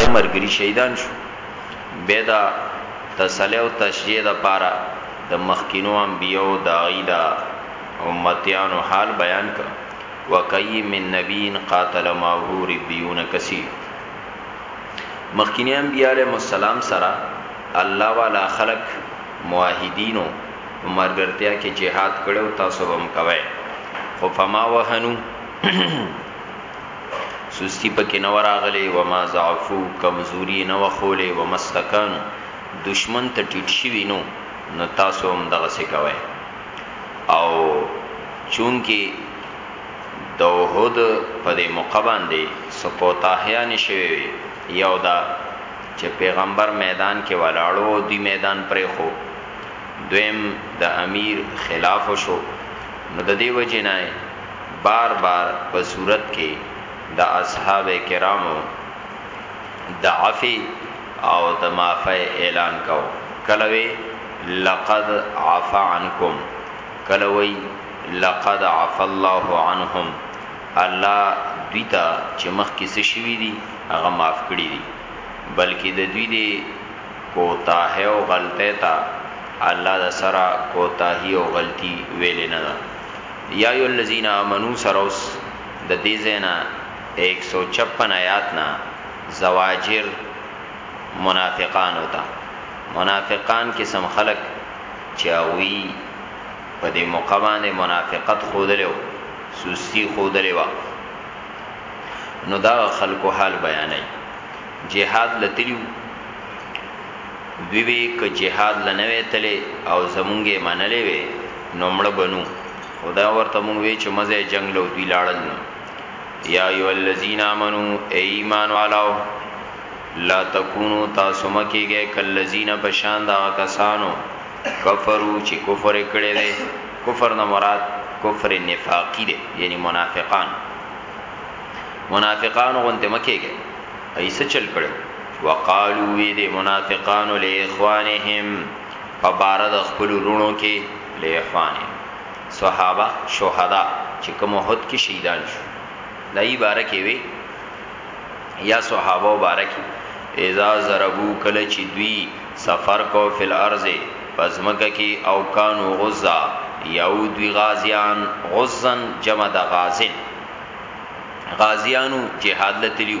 څه ملګري شهیدان شو بیا د تسلی او تشجیع لپاره د مخکینو انبیاء او د هغوی د امتیانو حال بیان کړ، وکأي من نبي قاتل معه ربیون کثیر مخکینه انبیاء علیهم السلام سره الله والا خلق موحدینو په مرګرتیا کې جهاد کړو تاسو هم کوئ خو فما وهنو سستی پکې نه وه راغلې، وما ضعفو، کمزوري یې نه وه ښولې، وما استکانو، دښمن ته ټیټ شوي نه وو، نو تاسو هم دغسې کوئ او چونکې د احد په دې موقع باندې څه کوتاهیانې شوې وې، یو دا چې پیغمبر میدان کې ولاړ و او دوی میدان پرېښو، دویم د امیر خلاف شو، نو د دې وجې نه. بار بار په سورت کې د اصحاب کرامو د عفی او د معافی اعلان کاو کله وی لقد عفا عنکم کله وی لقد عفا الله عنهم الله دوی ته چې مخ کې څه شوی دي هغه معاف کړی دي بلکې د دوی دی کوتاه او غلطه تا الله د سره کوتاهی او غلطی ویل نه ده یا ایها الذین آمنو سره اوس د دې ځای نه ایک سو چپن ایات نه زواجر منافقانو ته منافقان قسم خلق چې هغوی په دې موقع باندې منافقت ښودلی وو سستی ښودلې وه نو دا خلکو حال بیانوي جهاد لتلیو دوی به ک جهاد لنوي تله او زمونږه منلې وي نو مړه بنو او دا ورته مونږ وی چې مزه جنگ لو دوی لاړل نو یا ایو الذین امنو ای ایمان والاو لا تکونو تاسو مکیږئ کلذین بشان دا کسانو کفرو چې کفر کړي دي کفر نه مراد کفر نفاقی دي یعنی منافقان منافقان غونته مکیږي ایسه چل کړي وقالو وی دي منافقان له اخوانهم په بار د خپل رونو کې لیخوانه صحابه شهدا چې کوم هوت کې شهیدان شو دای بارکه وی یا صحابه مبارک اذا ضربو کله چې دوی سفر کو فل ارض پزمکه کې او کانو غزا یو دوی غازیان غزن جمع د غازن غازیانو جهاد لتلیو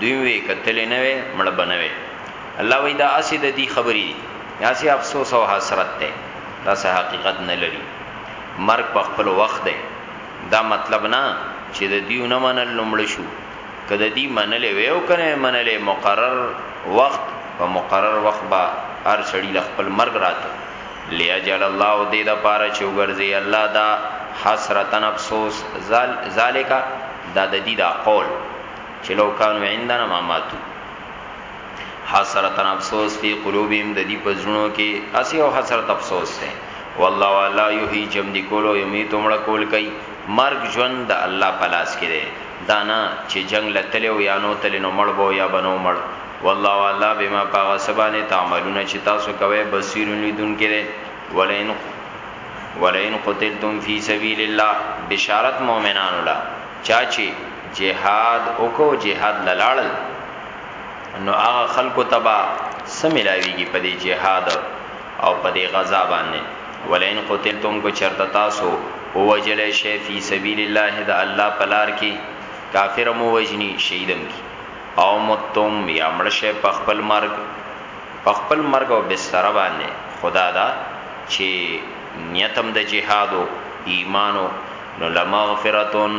دوی وی کتلې نه وي مړ بنوي الله وی دا اسی د دې خبرې دي یاسي افسوس او حسرت ده دا سه حقیقت نه لري مرګ په خپل وخت ده دا مطلب نه چې د دیو نه منل لمړ شو کله دی منلې وې او کنه منلې مقرر وخت په مقرر وخت با هر سړی ل خپل مرګ راته لیاجل الله دې دا پاره چې وګرځي الله دا حسرتن افسوس ذالک دا د دې دا قول چې لو کانو عندنا ما ماتو حسرت افسوس فی قلوبهم د دې پزړونو کې اسی او حسرت افسوس ده والله والا یحیی جم دی کولو یمی تمړه کول کوي مرګ ژوند د الله پلاس کې دی دانا چې جنگ لتل او یا نو تل نو مړ بو یا بنو مړ والله والا بما پاغه سبانه تعملون چې تاسو کوي بصیر لیدون کې دی ولئن ولئن قتلتم فی سبیل الله بشارت مؤمنان الله چاچی جهاد وکړو جهاد لاړل نو هغه خلکو تبا سملاویږي په دې جهاد او په دې غزا باندې ولئن قتلتم کو چرتا تاسو او وجل شی فی سبیل الله د الله پلار کې کافر مو وجنی شهیدم کی او متم یا مړشه په خپل مرګ په خپل مرګ او بستر باندې خدا دا چې نیتم د جهاد او ایمانو نو لمغفرتون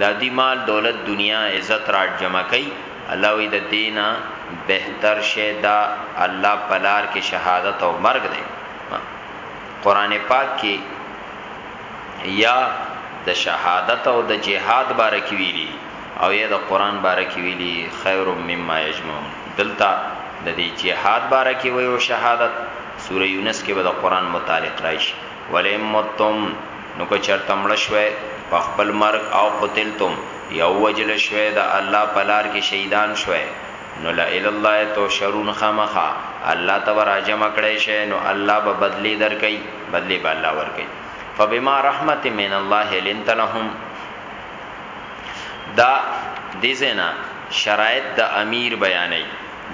دادی مال دولت دنیا عزت راجمع کړي الله وایي ددی نه بهتر شی د الله په لار کې شهادت او مرګ دی قران پاک کې یا د شهادت او د جهاد باره کې ویلي او یا د قران باره کې ویلي خیر مما یجمعون دلته د دې جهاد باره کې وی او شهادت سوره یونس کې به د قران متعلق راشي ولئن متم نو که چرته مړه شوئ په خپل مرګ او قتلتم یا ووژل شوئ د الله په لار کښې شهیدان شوئ نو لإلی الله تحشرون خامخا الله ته به راجمع کړې شئ نو الله به بدلې درکوي بدلې به الله ورکوي فبما رحمت من الله لنت لهم دا دیزینا شرایط د امیر بیانې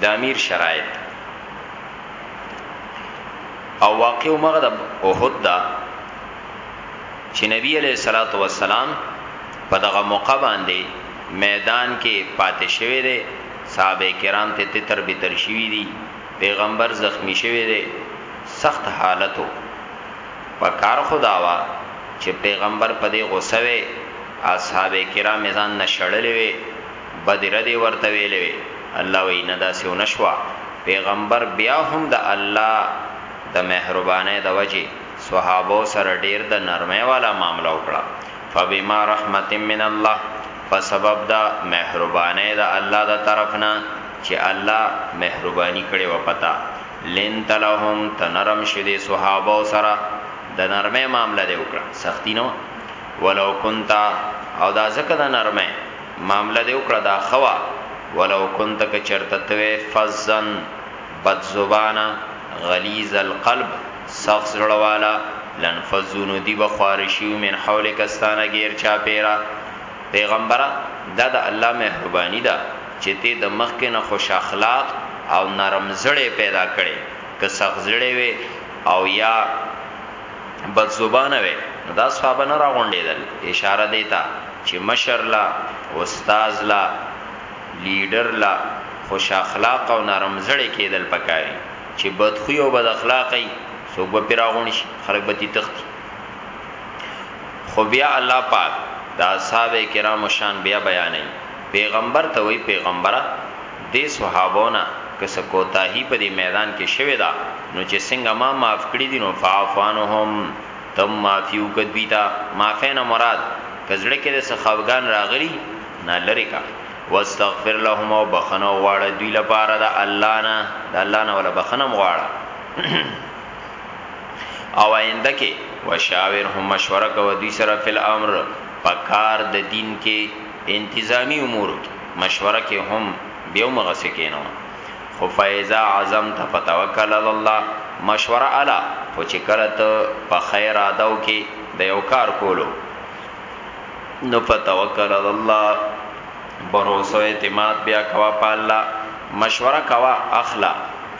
د امیر شرایط او واقع مغه د احد دا چې نبی علیہ الصلوۃ والسلام په دغه موقع باندې میدان کې پاتې شوی دی صحابه کرام ته تتر به تر شوی دی پیغمبر زخمی شوی دی سخت حالتو په کار خداوا چې پیغمبر په دې غوسه وي اصحاب کرام ځان نشړلې وي بدی ردی ورته ویلې وی الله وی نه داسې ونه شوه پیغمبر بیا هم د الله د مهربانۍ د وجې صحابو سره ډیر د نرمۍ والا معامله وکړه فبما رحمت من الله په سبب د مهربانۍ د الله د طرف نه چې الله مهرباني کړې و پتا لنت لهم تنرم شدي صحابو سره د نرمۍ معامله دی وکړه سختی نه ولو کنتا او دا زکه د نرمه معامله دی وکړه دا ښه وه ولو کنت که چرته ته وې فظا بد زبانه غلیظ القلب سخت زړه والا لنفذو نو دی به خوار شي من حولک استانه غیر چا پیرا پیغمبره دا د الله مهرباني ده چې ته د مخ کې نه خوش اخلاق او نرم زړه پیدا کړي که سخزړې وي او یا بد زبانه وي نو دا صحابه نه راغونډېدل اشاره دې ته چې مشر لا استاد لا لیډر لا خوش اخلاق او نرم زړه کېدل پکاري چې بد خوی او بد اخلاقي څوک به پیرا غونډ شي خلک به تی تختی خو بیا الله پاک دا اصحاب کرام شان بیا بیانې پیغمبر ته وی پیغمبره دې صحابو نه که څه کوتاهي په دې میدان کې شوې ده نو چې څنګه ما معاف کړي دي نو فاعف عنهم ته هم معافي وکړه دوی ته، معافۍ نه مراد که زړه کې دې څه خفګان راغلي نا لرې کا، واستغفر لهم او بخښنه وغواړه دوی لپاره د الله نه، د الله نه وله بخښنه هم غواړه. او آینده کې وشاورهم مشوره کوه دوی سره فی الامر په کار د دین کې. انتظامی امورو کی مشوره کی هم بیا همغسی کینوه خو فاذا عزمت فتوکل علی الله مشوره اله خو چی کله ته په ښه اراده وکی د یو کار کولو نو فتوکل علی الله بروسه او اعتماد بیا کوه په الله مشوره کوه اخله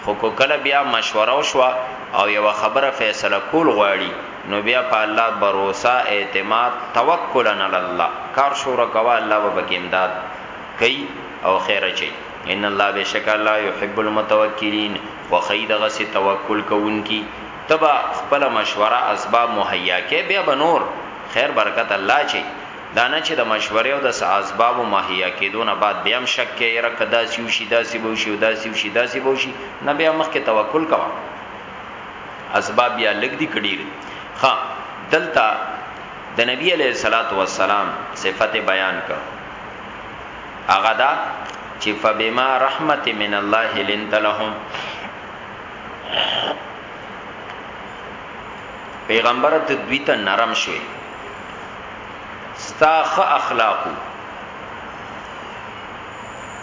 خو که کله بیا مشوره وشوه او یوه خبره فیصله کول غواړی نو بیا په الله بروسه، اعتماد، توکلا علی الله، کار شروع کوه الله به پکې امداد کوي او خیر اچوي، ان الله بېشکه الله يحب المتوکلین خوښوي دغه سي توکل کوونکي، ته به خپله مشوره اسباب مهیا کړې بیا به نور خیر برکت الله اچوي، دا نه چې د مشورې او د څه اسبابو مهیا کېدو نه بعد بیا هم شک کوې یره که داسې وشي داسې به وشي او داسې وشي داسې به وشي، نه بیا مخکې توکل کوه. اسباب یا لګ دي کډیر خا دلتا د نبی علیہ الصلات والسلام صفت بیان کا هغه دا چې فبما رحمت من الله لنت لهم پیغمبر ته دوی ته نرم شوي ستا خ اخلاقو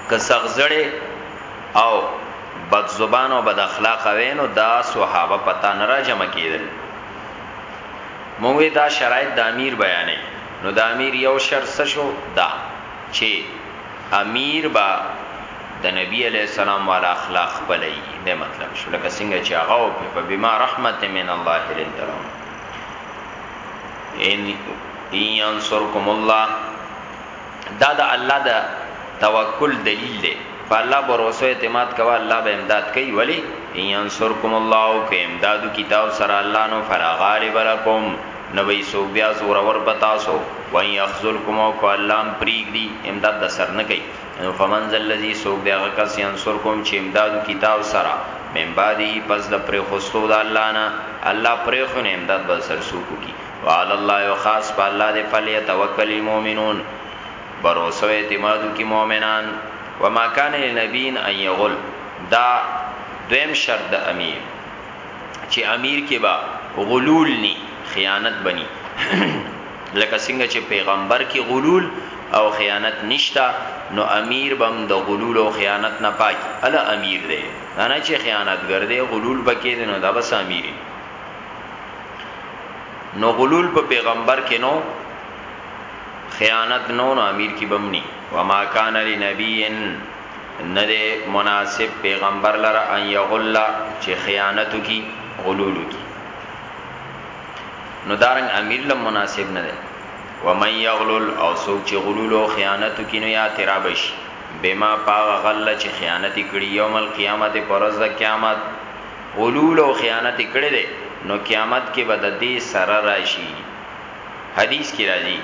که سغزړې او بد زبان او بد اخلاق وینو دا صحابه پتا نه را جمع کیدل موږ دا شرایط د امیر بیانې نو د امیر یو شرط څه شو دا چې امیر با د نبی علی السلام والا اخلاق بلای نه مطلب شو لکه څنګه چې هغه او په بما رحمت من الله لنترم ان ينصركم الله دا د الله د توکل دلیل دی په الله باور او اعتماد کوه الله به امداد کوي ولی ينصرکم الله که امدادو کی تاسو سره الله نو فلا غالب لكم نو وی سو بیا زور ور پتا سو و يخذلکم او کو الله ام پریګ دی امداد د سر نه کوي نو فمن ذل الذی سو بیا غکس ينصرکم چې امدادو کی تاسو سره من بعده پس د پر خوستو د الله نه الله پر خو نه امداد به سر سو کو کی وعلی الله او خاص په الله دې فلیتوکل المؤمنون بروسه او اعتماد وکي مؤمنان وما کان لنبی ان یغل دا دویم شرط د امیر چې امیر کې با غلول ني خیانت بني لکه څنګه چې پیغمبر کې غلول او خیانت نشتا نو امیر بم د غلول او خیانت نه پاک الا امیر دی نه چې خیانتګر دی غلول بکې دی نو دا بس امیر دی نو غلول په پیغمبر کې نو خیانت نو نو امیر کی بمنی وما کان لنبی نه ده مناسب پیغمبر لره ان یغل چې خیانت کی غلول کی نو دارنګ امیر لم مناسب نه ده و من یغلل او سوک چې غلول او خیانت کی نو یا ترابش بما پاغ غل چې خیانت کړي یوم القیامت پرز د قیامت غلول او خیانت یې کړی دی نو قیامت کې به ددې سره راشي حدیث کې راځي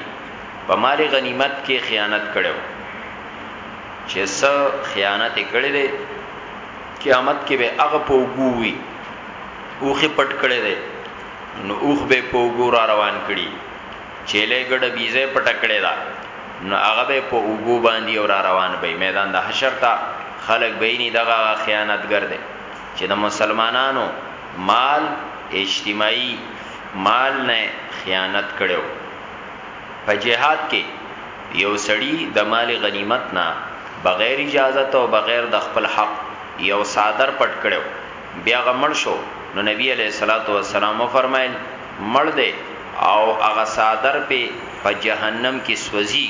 په مال غنیمت کې خیانت کړی وو چې څه خیانت یې کړی دی قیامت کې به هغه پوګوي اوخه پټ کړي دي نو اوخ به پوګو را روان کړي چيله ګډه بيزه پټ کړي دا نو هغه به په اوګو باندې او را روان به میدان د حشر ته خلق به نه دغه خیانتګر دي چې د مسلمانانو مال اجتماعي مال نه خیانت کړو په جهاد کې یو سړی د مال غنیمت نه بغیر اجازه او بغیر د خپل حق یو صادر پټ کړو بیا غمړ شو نو نبی علیہ الصلوۃ والسلام فرمایل مړ دی او هغه صادر په په جهنم کې سوځي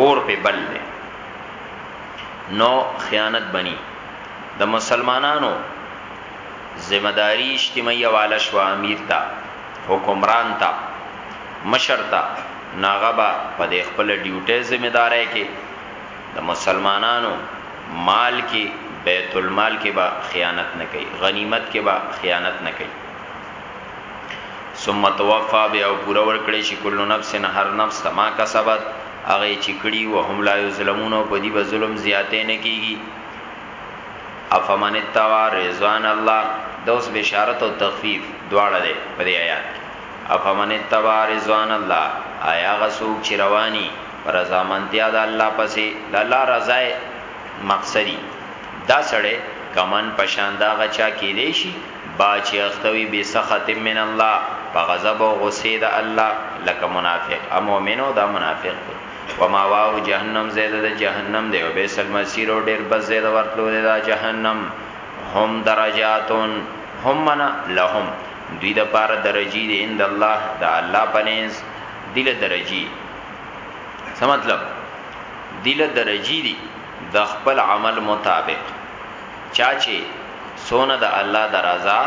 اور په بل دی نو خیانت بنی د مسلمانانو ذمہ داری اجتماعی حواله شو امیر ته حکمران ته مشر ته ناغه با په دې خپل ډیوټه ذمہ دارای کې د مسلمانانو مال کې بیت المال کې با خیانت نه کوي غنیمت کې با خیانت نه کوي ثم توفى به او پوره ورکړي شي کل نفس هر نفس ما کسبت هغه یې چې کړي وهم لا یظلمون او په دې به ظلم زیاتې نه کیږي افمن التوا رضوان الله دوس بشارت او تخفیف دواړه ده په دې آیات کې افمن التوا رضوان الله آیا غسوک چې رواني رضا منتیا د الله پسې د الله رضا مقصدی دا سړی کمن پشان دا غچا کې دی شي با چی اخته وی بی سخط من الله په غضب او غصه د الله لکه منافق ا مؤمن او دا منافق دی و ما واه جهنم زید د جهنم دی او بیس المسیر او ډیر بس زید ورتلو دی دا جهنم هم درجاتون هم منا لهم دوی د پاره درجی دی اند الله دا الله پنیز دله درجی څه مطلب دله درجی دی د خپل عمل مطابق چا چي څونه د الله د رضا،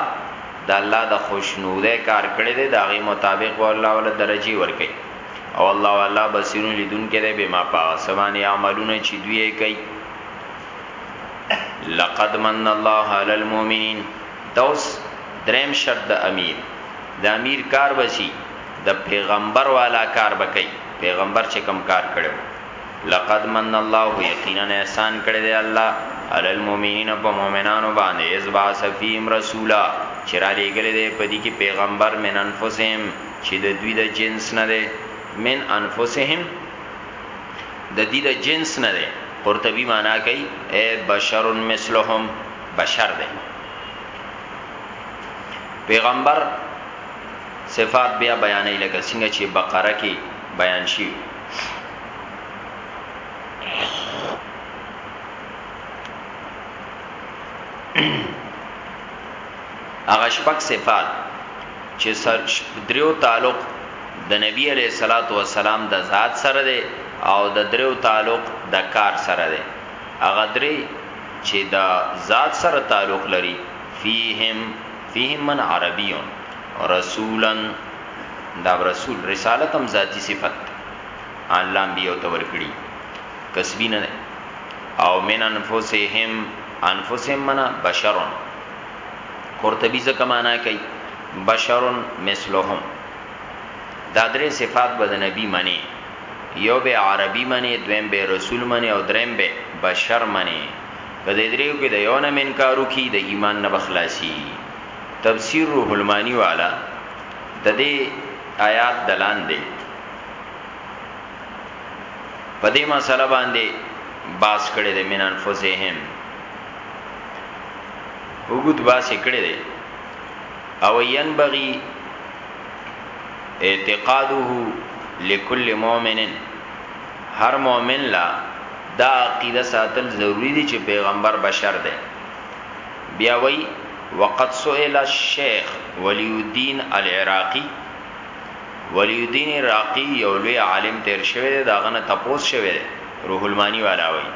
د الله د خوشنودۍ کار کړی دی، د هغه مطابق به الله ورله درجې ورکوي. او الله الله بصیر لیدونکی دی بما په هغه څه باندې یعملون چي دوی یې کوي. لقد من الله علی المؤمنین دوس دریم شرط د امیر د امیر کار بسی د پیغمبر والا کار بکئی پیغمبر چې کم کار کړو لقد من الله یقینا احسان کړی دی الله علی المؤمنین په مؤمنانو باندې از با سفیم رسولا چرا لګل دی په دې کې پیغمبر من انفسهم چې د دوی د جنس نه دی من انفسهم د دې د جنس نه ده قرطبي معنا کوي اے بشر مثلهم بشر ده پیغمبر صفات بیا بیانې لکه څنګه چې بقره کې بیان شي هغه شپږ صفات چې سر دریو تعلق د نبی علیہ الصلات والسلام د ذات سره دی او د دریو تعلق د کار سره دی هغه درې چې د ذات سره تعلق لري فیهم فیهم من عربیون رسولن دا رسول رسالت هم ذاتی صفت الله انبیاء ته ورکړي کسبی نه او من انفسهم انفسهم منا بشرون قرطبی ځکه معنا کوي بشرون مثلهم دا درې صفات به د نبی منی یو به عربی منی دویم به رسول منی او دریم به بشر منی کله دریو کې د یو نه منکارو کی د ایمان نه بخلاصي تفسیر روح المانی والا ددې آیات دلاندې په دې مسله باندې باس کړي د من انفسهم وګد باس کړي دي او ينبغي اعتقاده لكل مؤمن هر مؤمن لا دا عقیده ساتل ضروری دي چې پیغمبر بشر دی بیا وای وقد سئل الشیخ ولی الدین العراقی، ولی الدین عراقی یو لوی عالم تیر شوی دی د هغه نه تپوس شوی دی، روح المانی والا وایی،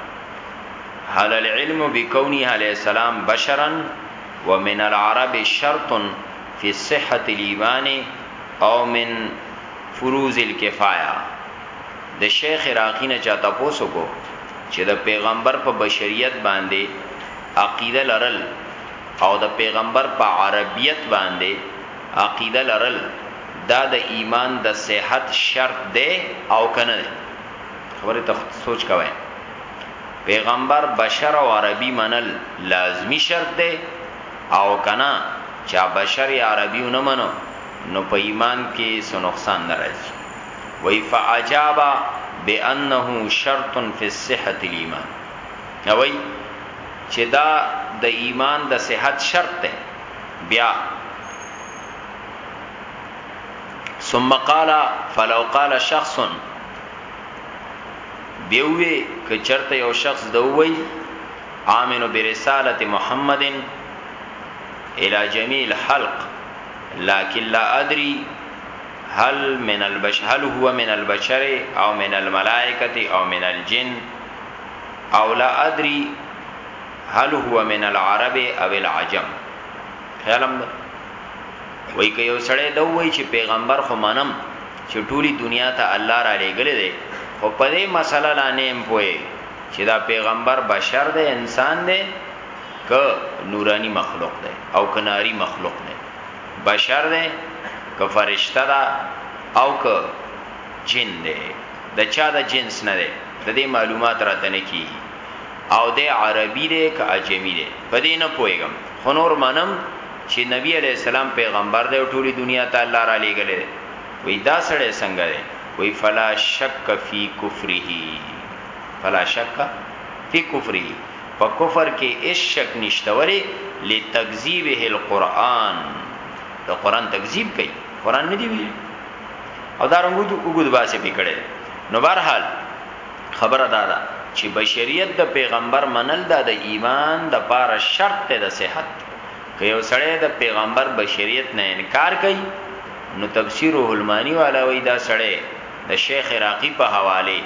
هل العلم بکونه علیه السلام بشرا ومن العرب شرط فی صحة الایمان او من فروض الکفایه د شیخ عراقی نه چا تپوس وکړو چه د پیغمبر په بشریت باندی عقیده لرل او د پیغمبر په عربیت باندې عقیده لرل دا د ایمان د صحت شرط دی او که نه دی؟ خبرې ته سوچ کوئ. پیغمبر بشر او عربی منل لازمی شرط دی او که نه چا بشر یا عربی ونه منو نو په ایمان کې څه نقصان نه راځي. وایي فاجاب بانه شرط فی صحة الایمان. وایي چې دا د ایمان د صحت شرط دی بیا ثم قال فلو قال شخص بیوی که چرته یو شخص دوی آمن برسالت محمد الى جميع الحلق لكن لا ادري هل من البش هل هو من البشر او من الملائکه او من الجن او لا ادري هل هو من العرب او العجم خیالم ده وای که یو سړی دا وای چې پیغمبر خو منم چې ټولي دنیا ته الله را لېګلې ده خو په دې مسله لا نه ام پوي چې دا پیغمبر بشر ده انسان ده ک نورانی مخلوق ده او کناری مخلوق ده بشر ده ک فرشتہ ده او ک جن ده د چا د جنس نه دی د دې معلومات راته نه کیږي او د عربي دی که عجمی دی په دې نه پوهیږم خو نور منم چې نبی علی السلام پیغمبر دی او ټولي دنیا ته الله را لېګلې دی وی دا سړی څنګه دی وی فلا شک فی کفره فلا شک فی کفره په کفر کې هیڅ شک نشته ولی لتکذیبه القرآن د قرآن تکذیب کوي قرآن نه دی ویلي او دا رنګوت وګد باسي به کړي نو بهر حال خبره دا ده چې بشریت د پیغمبر منل دا د ایمان د پاره شرط ته د صحت که یو سړی د پیغمبر بشریت نه انکار کوي نو تفسیر الهلمانی والا وی دا سړی د شیخ عراقی په حواله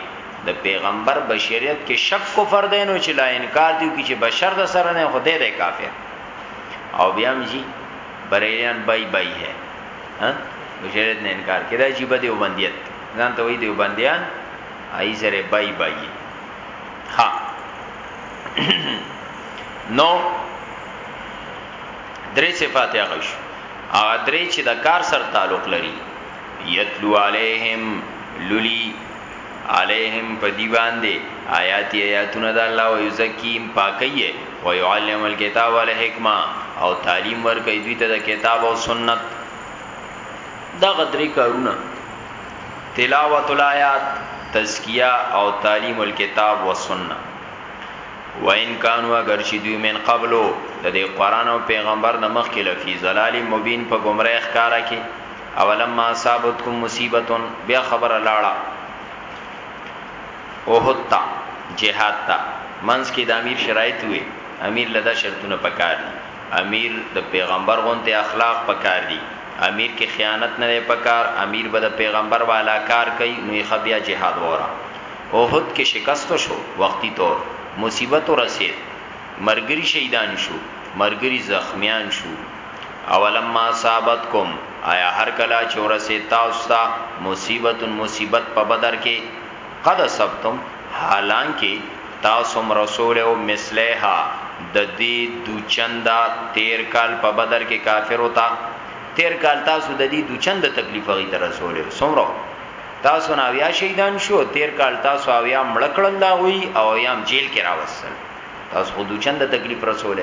د پیغمبر بشریت کې شک کفر دی نو چې لا انکار دی کی چې بشر د سره نه خدای دی کافر او بیا هم جی بریلیان بای بای ہے ها مشرت نه انکار کړه چې بده وبندیت ځان ته وې دی وبندیان ای سره بای بای ها نو درې صفات هغه شو هغه درې چې د کار سره تعلق لري یتلو علیهم للی علیهم په دی باندی آیاتی آیاتونه د الله او یزکیم پاکی یې و یعلم الکتاب والحکمه او تعلیم ورکې دوی ته د کتاب او سنت دا غدری کارونه تلاوت الایات تزکیه او تعلیم الکتاب والسنه و ان کانوا اگر شي دوی من قبلو د دې قران او پیغمبر د مخ کې لفي زلال مبین په گمراه ښکارا کې اولما اصابتکم مصیبه بیا خبره لاړه احد تا جهاد تا منس کې د امیر شرایط وي امیر لدا شرطونه پکار دي امیر د پیغمبر غونته اخلاق پکار دي امیر کې خیانت نه پکار امیر به د پیغمبر والا کار کوي نو یې خبیا جهاد وره اوحد کې شکست شو وقتی طور مصیبت ورسید مرګري شهیدان شو مرګري زخمیان شو اولما صابتکم ایا هر کلا چې ورسې تاسو ته مصیبت مصیبت په بدر کې قد سبتم حالان کې تاسو رسول او مثلیها د دې دوچندا تیر کال په بدر کې کافر وتا تیر کال تاسو د دې دوچند تکلیف غي تر رسول او سمرو تاسو نه بیا شهیدان شو تیر کال تاسو او یا مړکړل دا وی او یا جیل کې راوستل تاسو خو دوچند تکلیف رسول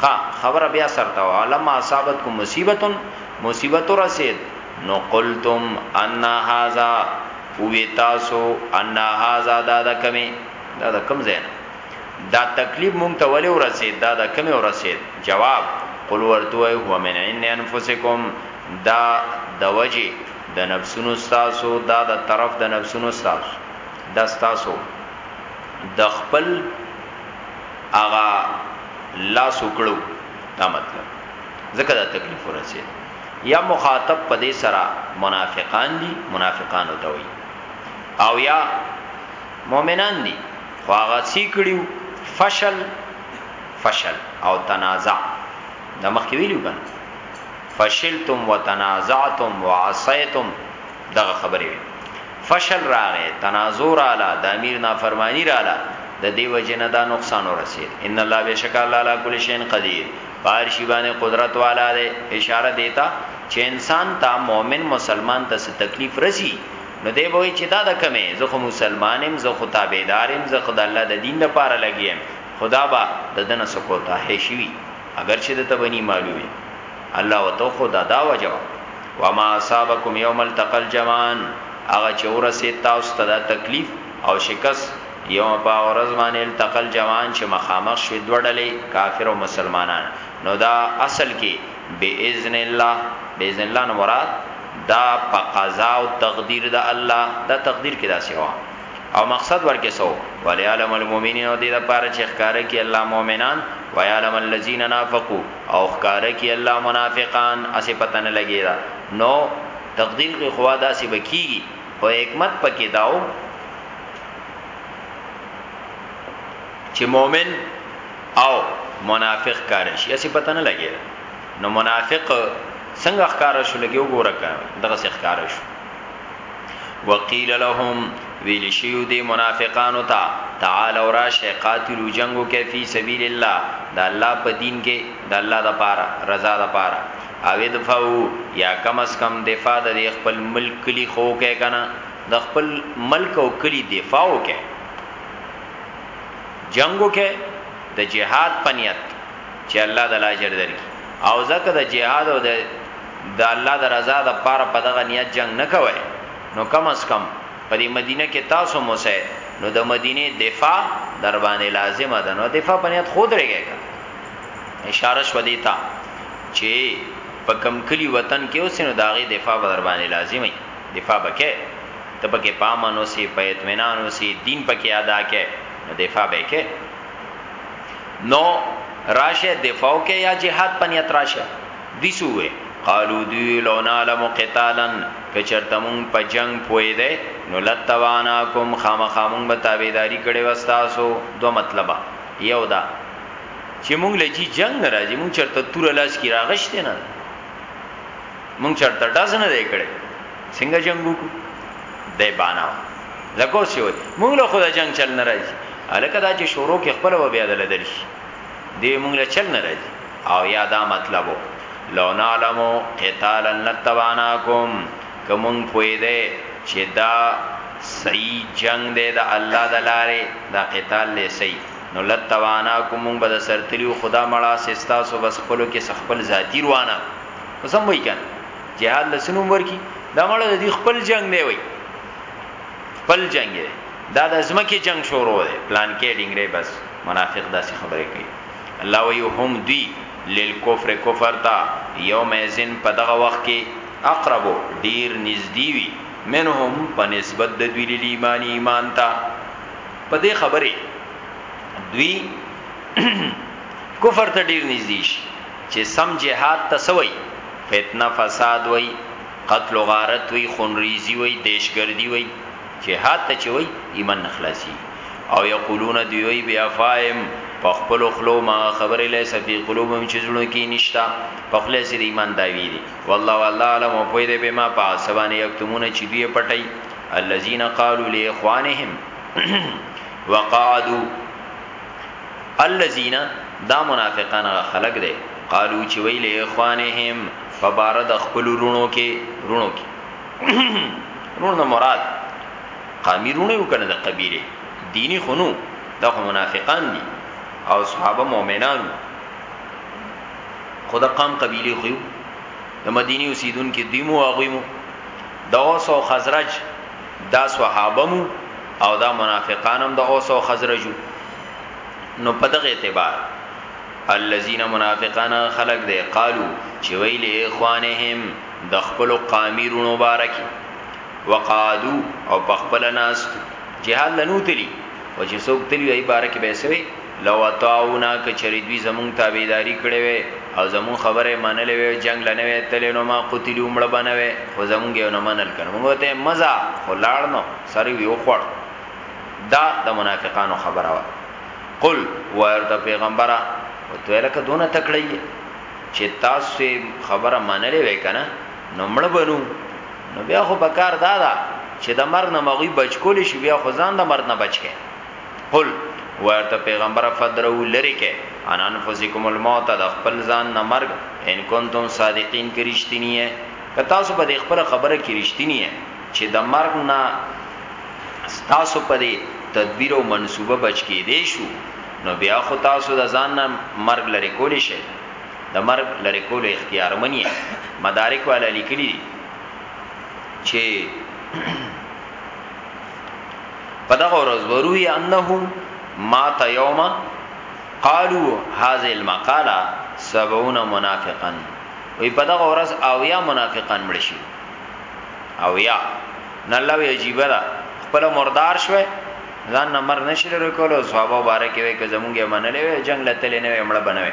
ښا خبره بیا سرته علم اصابتکم مصیبتن مصیبت رسید نو قلتم ان هاذا او تاسو ان هاذا دا د کمی دا د کم زین دا تکلیف مونږ ته ولې ورسید دا د کمی ورسید جواب قل ورتوه هو من عند انفسکم دا د وجه د نفسونو تاسو دا د طرف د نفسونو تاسو دا تاسو د خپل هغه لاس وکړو دا مطلب ځکه دا تکلیف ورسي یا مخاطب په دې سره منافقان دي منافقان وته وي او یا مؤمنان دي خو هغه سی کړیو فشل فشل او تنازع دا مخکې ویلو کنه فشلتم وتنازعتم وعصيتم دغه خبرې وي فشل راغی تنازع رااله د امیر نافرمانی رااله د دې وجه نه دا نقصان ورسید ان الله بشک الله علی کل شیء قدیر پار شی باندې قدرت والا دی اشاره دیتا چې انسان ته مؤمن مسلمان ته څه تکلیف رسی نو دی به چې دا د کمه زه خو مسلمانم زه خو تابعدارم زه خدای الله د دین لپاره لګیم خدا با د دنه سکوتا هي شي اگر چې د تبنی معلومه الله وتو خدا دا وجواب وما اصابکم یوم التقی الجمعان هغه چې ورسې تاسو ته دا تکلیف او شکست یوم په ورځ باندې التقی الجمعان چې مخامخ شوې دوه ډلې کافر او مسلمانان نو دا اصل کې باذن الله باذن الله نو مراد دا په قضا او تقدیر د الله دا تقدیر کې دا سیوا او مقصد ورکه سو ولیعلم المؤمنین او دې لپاره چې ښکارا کې الله مؤمنان ویعلم الذین نافقوا او ښکاره کی الله منافقان هسی پته نه لګی دا نو تقدیر کی خوا داسی به کیږی خو حکمت پکی داو چه مومن او منافق کار شي هسی پته نه لګی نو منافق څنګه ښکارا شو لګي وګوره کړه دغه څه ښکارا شو وقیل لهم ویل شیو دی منافقانو ته تعالو راشه قاتلو جنگو کې فی سبیل الله د الله په دین کې د الله د پاره رضا د پاره او ادفعو یا کم اس کم دفاع د خپل ملک کلی خو کې کنه د خپل ملک او کلی دفاع وکې جنگو کې د جهاد پنیت چې الله د لاجر درکې او ځکه د جهاد او د د الله د رضا د پاره په دغه نیت جنگ نه کوي نو کم اس کم په دې مدینه کې تاسو مو سه نو د مدینه دفاع در باندې لازمه ده نو دفاع په نیت خود رهږي اشاره شو دی تا چې په کم کلی وطن کې اوس نو داغه دفاع در باندې لازمي دفاع بکې ته پکې پامن اوسې په اطمینان اوسې دین پکې ادا کې نو دفاع بکې نو راشه دفاع کې یا جهاد پنیت راشه دي سوې قالو دی لو نعلم قتالا کچرتمون په جنگ پوي دي نو لتوانا کوم خامخامون به تابعداري کړي وستاسو دو مطلبه یو دا چې مونږ لجی جنگ نه راځي مونږ چرته تور لاس کی راغشت نه مونږ چرته داس نه دی کړي څنګه جنگ وکړو دای بانا لکه سی وای موږ له خدای جنگ چل نه راځي الکه دا چې شورو کې خپل و بیا دل درش دی موږ له چل نه راځي او یا دا مطلب لو نعلمو قتالا لتبعناکم کوم پوی دی چې دا صحیح جنگ دی د الله د لارې دا قتال دی صحیح نو لتوانا کوم به د سرتلیو خدا مړه سستا سو بس خپل کې سخپل ذاتی روانه قسم وای کنه جهاد لسنو عمر کی دا مړه د دې خپل جنگ دی وای خپل جنگ دی دا د ازمکه جنگ شروع دی پلان کې ډینګره بس منافق داسې خبرې کوي الله وی هم دی للکفر کفر تا یوم ازن په دغه وخت کې اقربو ډیر نږدې وی منهم په نسبت د دوی لیل ایمان ایمان تا په دې خبره دوی کفر ته ډیر نږدې شي چه سم جهاد ته څه وایی فتنه فساد وایی قتل غارت وایی خونریزی وایی دهشګردی وایی جهاد ته چه وایی ایمان نه خلاصیږی او یقولون دوی وی بیافاهم په خپل خلو ما خبر لیس فی قلوبهم چې زړه کې نشتا په خله سره ایمان داوی دی والله والله علم او پوی دی به ما په سبانه یکتمون چې دوی پټي الذين قالوا لاخوانهم وقعدوا الذين دا منافقان غ خلق دي قالو چې ویل اخوانهم فبارد خپل رونو کې رونو کې رونو مراد قامی رونو یو کنه د قبیله دینی خونو دا خو منافقان دي او صحابه مؤمنان خود قام قبیله خو د مدینی اوسیدون کې دیمو اغویمو د اوس او خزرج دا صحابه مو او دا منافقان هم د اوس او خزرج نو په دغه اعتبار الذين منافقان خلق دي قالو چې ویل اخوانهم د خپل قامیرونو بارکی وقادو او په خپل ناس جهاد لنو تلی او چې څوک تلی ای بارکی به سوي لو اطاعونا که چېرې دوی زمونږ تابعداري کړې وای او زمونږ خبره یې منلې وای او جنګ له نه وای تللی نو ما قتلو مړه به نه وای خو زمونږ یې ونه منل کنه مونږ ورته مه ځه خو لاړ نو سر یې وخوړ دا د منافقانو خبره وه قل ورته پیغمبره ته لکه دونه تکړه چې تاسو خبره منلې وای کنه نو مړه بنو نو بیا خو بکار دادا چې د مرګ نه مغوي بچ کول شي بیا خو ځان د مرګ نه بچ کړي قل ورته پیغمبر فدرو لری کې ان انفسکم الموت د خپل ځان نه مرګ ان کنتم صادقین کې رښتینی یې که تاسو په دې خپل خبره کې رښتینی یې چې د مرګ نه تاسو په دې تدبیر او منسوبه بچ کې دی شو نو بیا خو تاسو د ځان نه مرګ لری کولی شئ د مرګ لری کول اختیار منی مدارک والا لیکلی چې په دغه ورځ وروي انه مات یوما قالو هاذه المقاله 70 منافقا وی په دغه ورځ او یا منافقان مړ شي او یا نه الله وی عجیب ده خپل مردار شوه ځان نمبر نشي لري کولو صحابه مبارک وی که زمونږه منلې وی جنگ لته نه وی مړ بنوي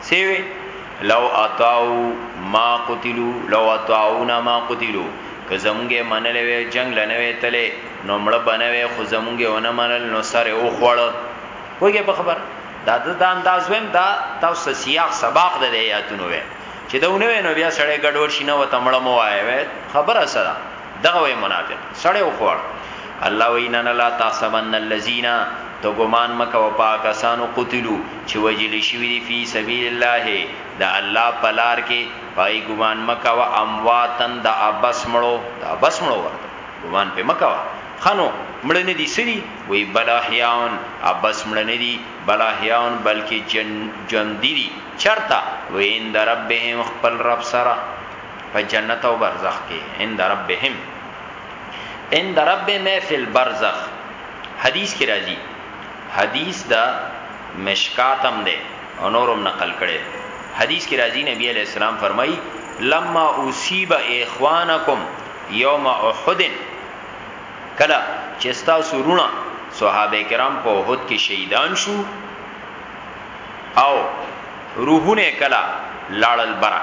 سیوی لو اطاعو ما قتلو لو اطاعونا ما قتلو که زمونږه منلې وې جنگ لنوې تله نو مړه بنوې خو زمونږه ونه منل نو سره او خوړ پوهیږي په خبر دا د دا انداز ویم دا تاسو ته سیاق سباق د آیاتونو وې چې دا ونه نو بیا سړی ګډوډ شي نه وته مړه مو وایې خبره سره دغه وای منافق سړی وخوړ الله ویننا لا تحسبن الذين تو ګمان مکه او پاکستانو قتلوا چې وجل شوی دی فی سبیل الله دا الله پلار کې پای ګمان مکه او امواتن دا ابس مړو دا ابس مړو ورته ګمان په مکه وا خنو مړنه دي سری وی بلاحیاون ابس مړنه دي بلاحیاون بلکې جن جن دي چرتا وین در ربهم خپل رب سره په جنت او برزخ کې عند ربهم عند ربهم فی البرزخ حدیث کې راځي حدیث دا مشکاتم ده او نورم نقل کړي حدیث کې راځي نبی علیہ السلام فرمایي لما اصيب اخوانکم یوم احد کلا چې تاسو رونه صحابه کرام په احد کې شهیدان شو او روحونه کلا لاړل برا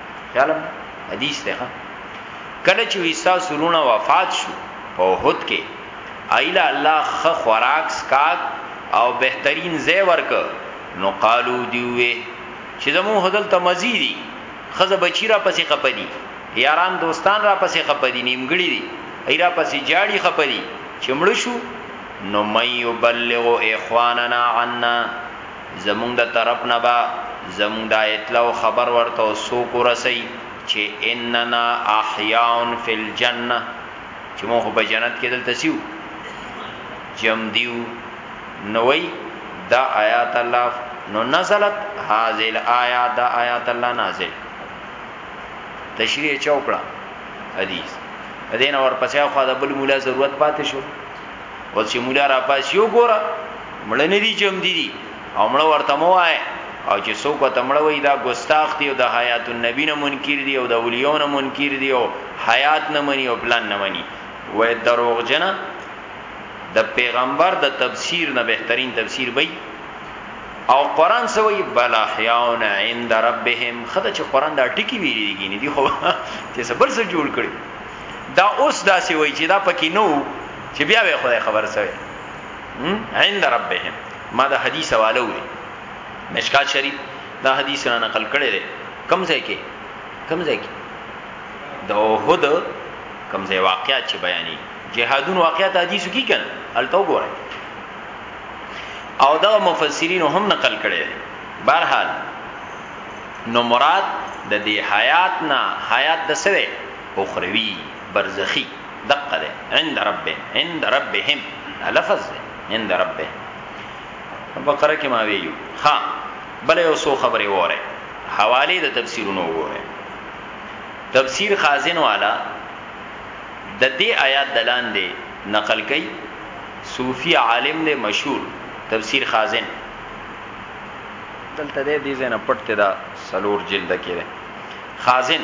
خیال حدیث ده کله چې عیسی سرونه وفات شو په وحد کې ایله الله خ خوراک سکاک او بهترین زی ورک نو قالو دیوې چې زمو هدل ته مزيدي خزه بچی را پسې خپدي یاران دوستان را پسې خپدي نیمګړي دي ایرا پسې جاړي خپدي چمړ شو نو مې یبلغ اخواننا عنا زمونږ د طرف نه به زمونږ دا اطلاع او خبر ورته او څوک ورسوي چي اننا احیاء فی الجنه چي مونږ خو په جنت کې دلته سیو جم دیو نووي دا آیات الله نو نزلت هذه الايه دا آیات الله نازل تشریح چوکړه حدیث دین اور پسې خو دا بل مولا ضرورت پاتې شو اوس چې مولا را پاس یو ګوره مړ نه دي جم دي دي او مړ ورته مو وای او چې څوک ته مړ وای دا ګستاخ دی او د حیات النبی نه منکر دی او د اولیاء نه منکر دی او حیات نه منی او پلان نه منی وای دروغ جنا د پیغمبر د تفسیر نه بهترین تفسیر وای او قران سوی بل احیاون عند ربهم خدای چې قران دا ټکی ویریږي نه دی خو چې صبر سره جوړ کړي دا اوس داسې وای چې دا پکې نو چې بیا به خدای خبر سوی عند ربهم ما دا حدیث حواله وي مشکات شریف دا حدیث را نقل کړی دی کم ځای کې کم ځای کې د اوحد کم ځای واقعات چې بیانې جهادون واقعات حدیث کې کړه التو ګورای او دا مفسرین هم نقل کړي بهرحال نو مراد د دې حیات نه حیات د سره اخروی، برزخی، دقه دی، عند ربهم، عند ربهم، دا لفظ دی، عند ربهم، په بقره کې ما ویلي وو، ښه، بله یو څو خبرې واورئ، حوالې د تفسیرونو وګورئ، تفسیر خازن والا د دې آیات دلان دی نقل کوي، صوفي عالم دی مشهور، تفسیر خازن، دلته دی، دې ځای نه پټ دی، دا څلور جلده کې دی، خازن،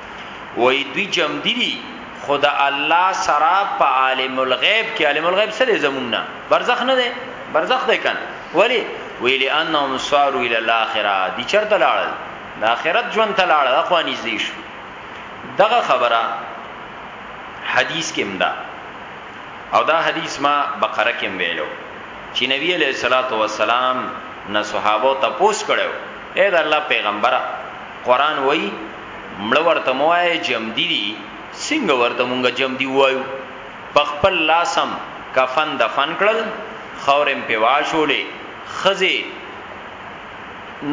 وای دوی جمدی دی خدا الله سرا په عالم الغیب کې عالم الغیب سره زمونږه برزخ نه دی برزخ دی کنه ولی ویل انهم سارو ال الاخره دي چرته لاړل د اخرت ژوند ته لاړل اخوانی زی شو دغه خبره حدیث کې مدا او دا حدیث ما بقره کې ویلو چې نبی علیہ الصلوۃ والسلام نه صحابه ته پوس کړو اے د الله پیغمبره قران وای مړ ورته موای جمدی دی څنګه ورته مونږه جمدی وایو په خپل لاسم کفن دفن کړل خورم په واشولې خزه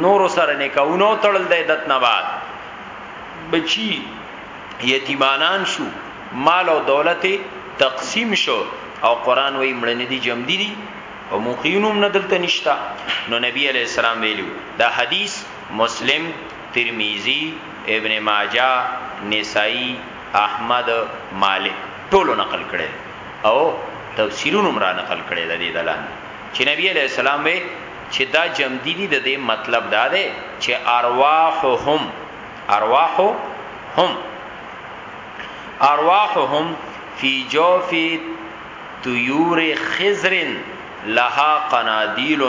نور سره نکاونو تړل د عدت نه بعد بچی یتیمانان شو مال او دولت تقسیم شو او قران وی مړنه دي جمع دي او مخینوم نه دلته نشتا نو نبی علی السلام ویلو دا حدیث مسلم ترمذی، ابن ماجه، نسائی، احمد، مالک ټولو نقل کړی دی او تفسیرونو هم را نقل کړی دی ددې لاندې چې نبی علیه السلام وی چې دا جمدی دی ددې مطلب دا دی چې ارواحهم ارواحهم ارواحهم فی جوف طیور خضر لها قنادیل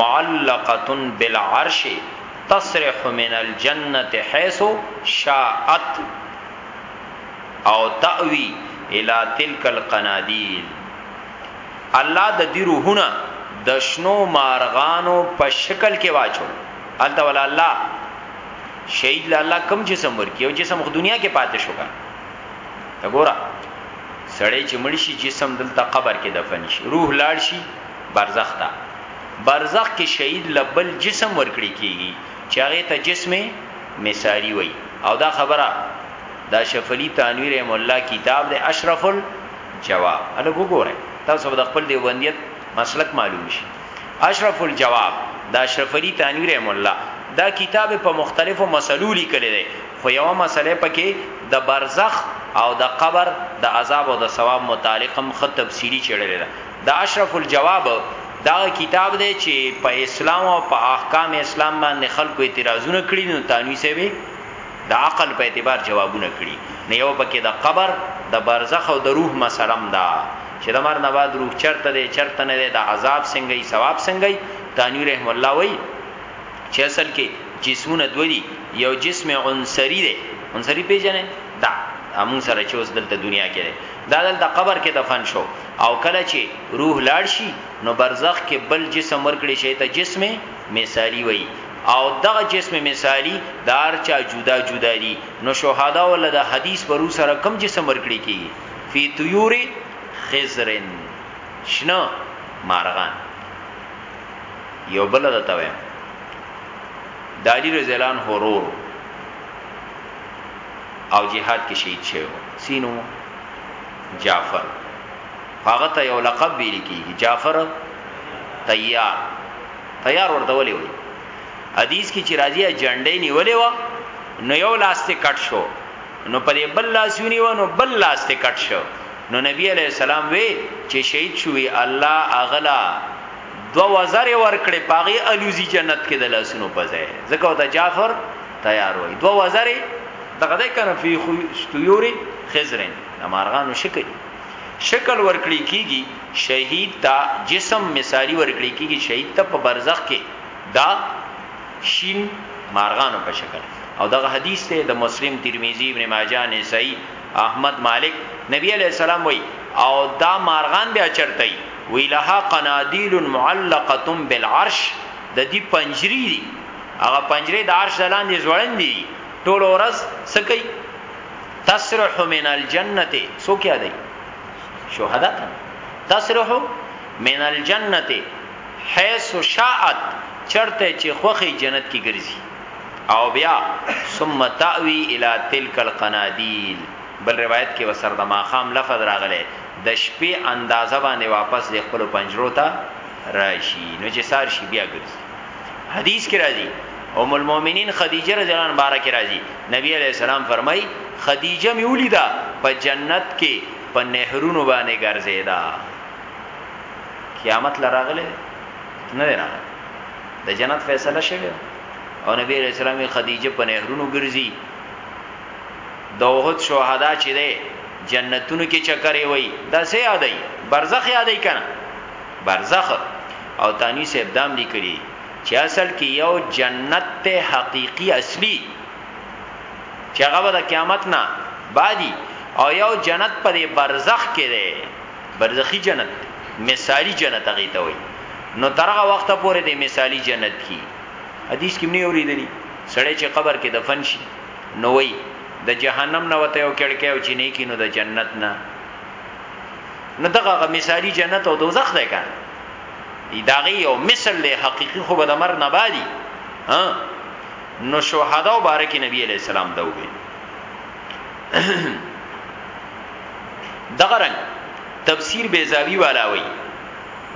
معلقه بالعرش تسرح من الجنة حيث شاءت او تأوي الي تلک القناديل الله د دي روحونه د شنو مارغانو په شکل کې واچول الته ولا الله شهید له الله کم جسم ورکی او جسم خو دنیا کې پاتې شو کنه دا ګوره سړی چې مړ شي جسم دلته قبر کې دفن شي روح لاړ شي برزخ ته برزخ کې شهید له بل جسم ورکړي کیږي چې هغه ته جسم مثالی وای او دا خبره دا شفلی تنویر رحم الله کتاب د اشرف الجواب الګ وګوره تاسو به د خپل دیوبندیت مسلک معلوم شي اشرف الجواب دا شفلی تنویر رحم الله دا کتاب په مختلفو مسلو لیکل دي خو یو مسله پکې د برزخ او د قبر د عذاب او د ثواب متعلقم خط تفصیلی چړل دا اشرف الجواب داغه کتاب دی چې په اسلام او په احکام اسلام باندې خلکو اعتراضونه کړی نو تانوی صاحب د عقل په اعتبار جوابونه کړی نه یو پکې د قبر د برزخ او د روح مسلم دا چې د مر نه بعد روح چرته دی چرته نه دی د عذاب څنګه ای ثواب څنګه ای تانوی رحم الله وای چې اصل کې جسمونه دوه دي یو جسم عنصری دی عنصری پیژنې دا همون سره چې اوس دلته دنیا کې دا دلته قبر کې دفن شو او کله چې روح لاړ شي نو برزخ کې بل جسم ورکړي شي ته جسم مثالی وای او دغه جسم مثالی دار چا جدا جدا دي نو شهدا ول د حدیث پرو سره کم جسم ورکړي کی فی طیور خزرن شنو مارغان یو بل د تویم دالی رزلان هورور او جهاد کې شهید شوی و سینو جعفر هغه ته یو لقب ویل کیږي جعفر تیار تیار ورته ولې وي حدیث کې چې راځي جنډې نیولې و نو یو لاس ته کټ شو نو په دې بل لاس یونی و نو بل لاس ته کټ شو نو نبی علی السلام وی چې شهید شوی الله اغلا دو وزر ور کړې پاغي الوزی جنت کې د لاسونو پځه ځکه او ته جعفر تیار وای دو وزری دغه دای کنه فی طیور خزرن مارغانو شکل شکل ورکړی کیږي شهید تا جسم مثالی ورکړی کیږي شهید ته په برزخ کې دا شین مارغانو په شکل او دغه حدیث ته د مسلم ترمذی ابن ماجه نسائی احمد مالک نبی علیہ السلام وی او دا مارغان بیا چرته وی لها قنادیل معلقه بالعرش د دې پنجری هغه پنجره د عرش لاندې ځوړند دي ټول ورځ سکی تسرح من الجنه سو کیا دی شهدا تسرح من الجنه حيث شاءت چرته چې خوخي جنت کې ګرځي او بیا ثم تاوی الى تلك القناديل بل روایت کې وسر د ماخام لفظ راغله د شپې اندازه باندې واپس د خپل پنجرو ته راشي نو چې سار شي بیا ګرځي حدیث کې راځي ام المؤمنین خدیجه رضی الله عنها بارک راځي نبی علیہ السلام فرمای خدیجه می ولیدا په جنت کې په نهرونو باندې ګرځیدا قیامت لراغله نه راغله د جنت فیصله شوه او نبی علیہ السلام خدیجه په نهرونو ګرځي دوحد شهدا چې ده جنتونو کې چکرې وای دا سه یادای برزخ یادای کنه برزخ او تانی صاحب دام لیکلی چې اصل کې یو جنت ته حقيقي اصلي چې هغه به د قیامت نه بعدي او یو جنت پر برزخ کې دی برزخی جنت مثالی جنت هغه ته وي نو ترغه وخت پورې د مثالی جنت کی حدیث کې نه اوریدلی سړی چې قبر کې دفن شي نو وي د جهنم نه وته یو کړکې او چې نه کینو د جنت نه نو دغه مثالی جنت او دوزخ دی کنه دی داغه یو مثل له حقيقي خو به د مر نه بادي ها نو شهدا او بارک نبی علیہ السلام دا وی دغه رنگ تفسیر بیزاوی والا وی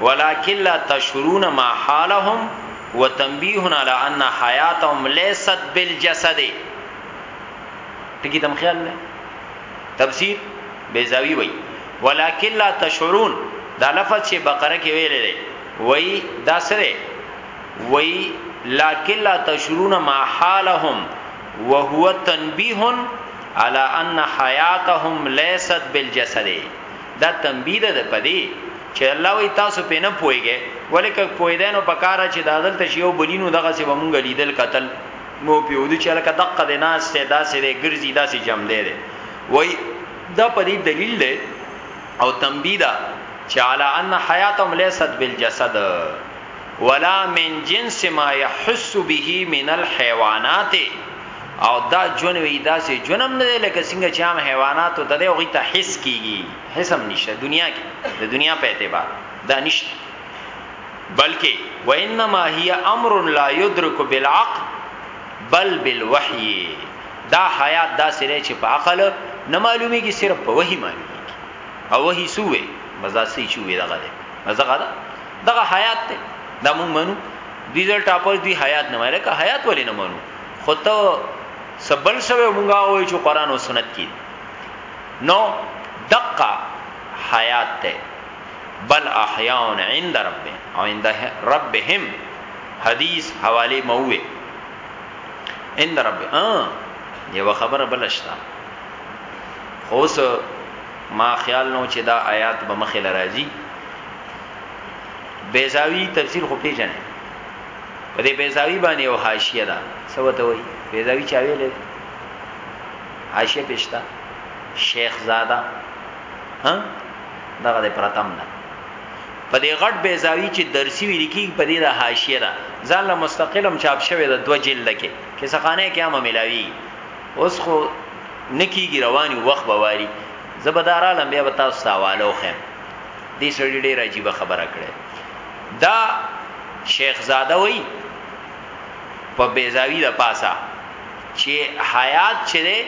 ولکن لا تشرون ما حالهم وتنبيه على ان حياتهم ليست بالجسد ټکی تم خیال نه تفسیر بیزاوی وای ولکن لا تشعرون دا لفظ چې بقره کې ویل دی وای دا سره وای لکن لا تشعرون ما حالهم وهو تنبیه على ان حیاتهم ليست بالجسد دا تنبیه ده پدې چې الله وی تاسو په نه پويږئ ولیک پویدنو پکاره چې د عدالت شیو بلینو دغه سی ومنګ لیدل قتل مو پيو دي چې لکه دقه د ناس ته داسې دی ګرځي داسې جام دی دی وای دا په دې دلیل دی او تنبیه ده چې علی ان حیاتهم لیست بالجسد ولا من جنس ما يحس به من الحيوانات او دا جون وی دا سي جونم نه لکه څنګه چې عام حیوانات ته دی او غي ته حس کیږي حسم نشته دنیا کې د دنیا په اعتبار دا نشته بلکې وانما هي امر لا يدرك بالعقل بل بالوحي دا حیات دا سره چې په عقل نه معلومیږي صرف په وحي معلومیږي او وحي سوې مزه سي چوي دغه ده مزه غدا دغه حیات ته دا مونږ منو ډیزل ټاپر دی حیات نه مله که حیات ولې نه منو خو ته سبل سوې مونږه وای چې قران او سنت کې نو دقه حیات ته بل احیاء عند ربهم او عند ربهم حدیث حواله موه عند رب ا یو خبره بلشتا اوس ما خیال نو چې دا آیات به مخه لراځي بیزاوی تفسیر خو پیژنه په دې بیزاوی باندې او حاشیه ده سوته وای بیزاوی چا ویلې حاشیه پښتا شیخ زاده ها دغه د پرتم ده په دې غټ بیزاوی چې درسی ویل کی په دې د حاشیه ده ځان له مستقلم چاپ شوی د دو جلد کې کې سخانه کې هم ملاوی اوس خو نکیږي رواني وخت بواري زبدارا لمبیا به تاسو سوالو خم دې سړي ډېر عجیب خبره کړې دا شیخ زاده وای په بیزاوی د پاسا چې حیات چره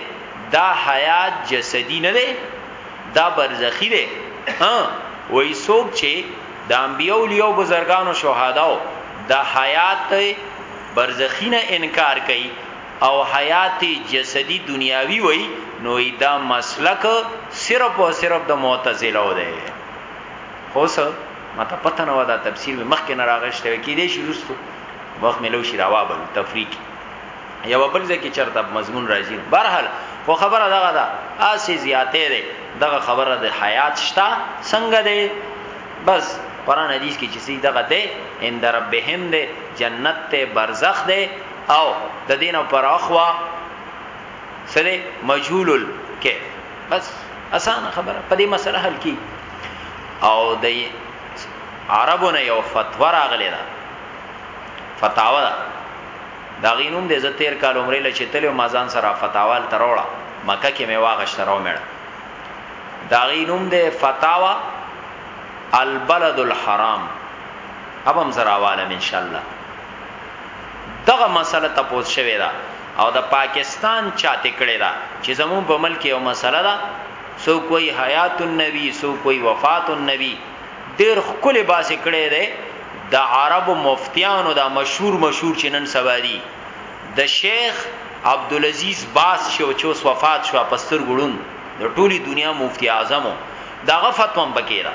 دا حیات جسدی نه دی دا برزخی دی ها وای سوک چې د انبیو لیو بزرګانو شهداو د حیات برزخینه انکار کوي او حیات جسدی دنیاوی وای نو دا مسلک صرف او صرف د معتزله و دی اوس ماته پته نه ودا تفسیر مخکې نه راغشته کې دې شروستو وخت ملو شي راوابل تفریق یو بل ځکه چرته مضمون راځي برحال خو خبره دغه ده اسی زیاتې ده دغه خبره د حیات شتا څنګه ده بس قران حدیث کې چې سي دغه ده ان در ربهم ده جنت ته برزخ ده او د دینه پر اخوا سره مجهول کې بس اسانه خبره په دې مسله حل کی او د عربونه یو فتوا راغلی ده فتاوا ده د هغې نوم دی زه تېر کال عمرې له چې تللی وم ما ځان سره فتاوا هلته راوړه مکه کې مې واغشته راومېړه د هغې نوم دی فتاوا البلد الحرام اب هم زرا عوالم ان شاء الله دغه مسله تاسو شوي دا او د پاکستان چاته کړي دا چې زمون په ملک یو مسله ده سو کوئی حیات النبی سو کوئی وفات النبی ډیر خکل باس کړی دی د عرب مفتیانو دا مشهور مشهور چې نن سبا دي د شیخ عبدالعزیز باس چې اوس وفات شو پستر ګړون د ټولي دنیا مفتی اعظم دغه فتوم پکې را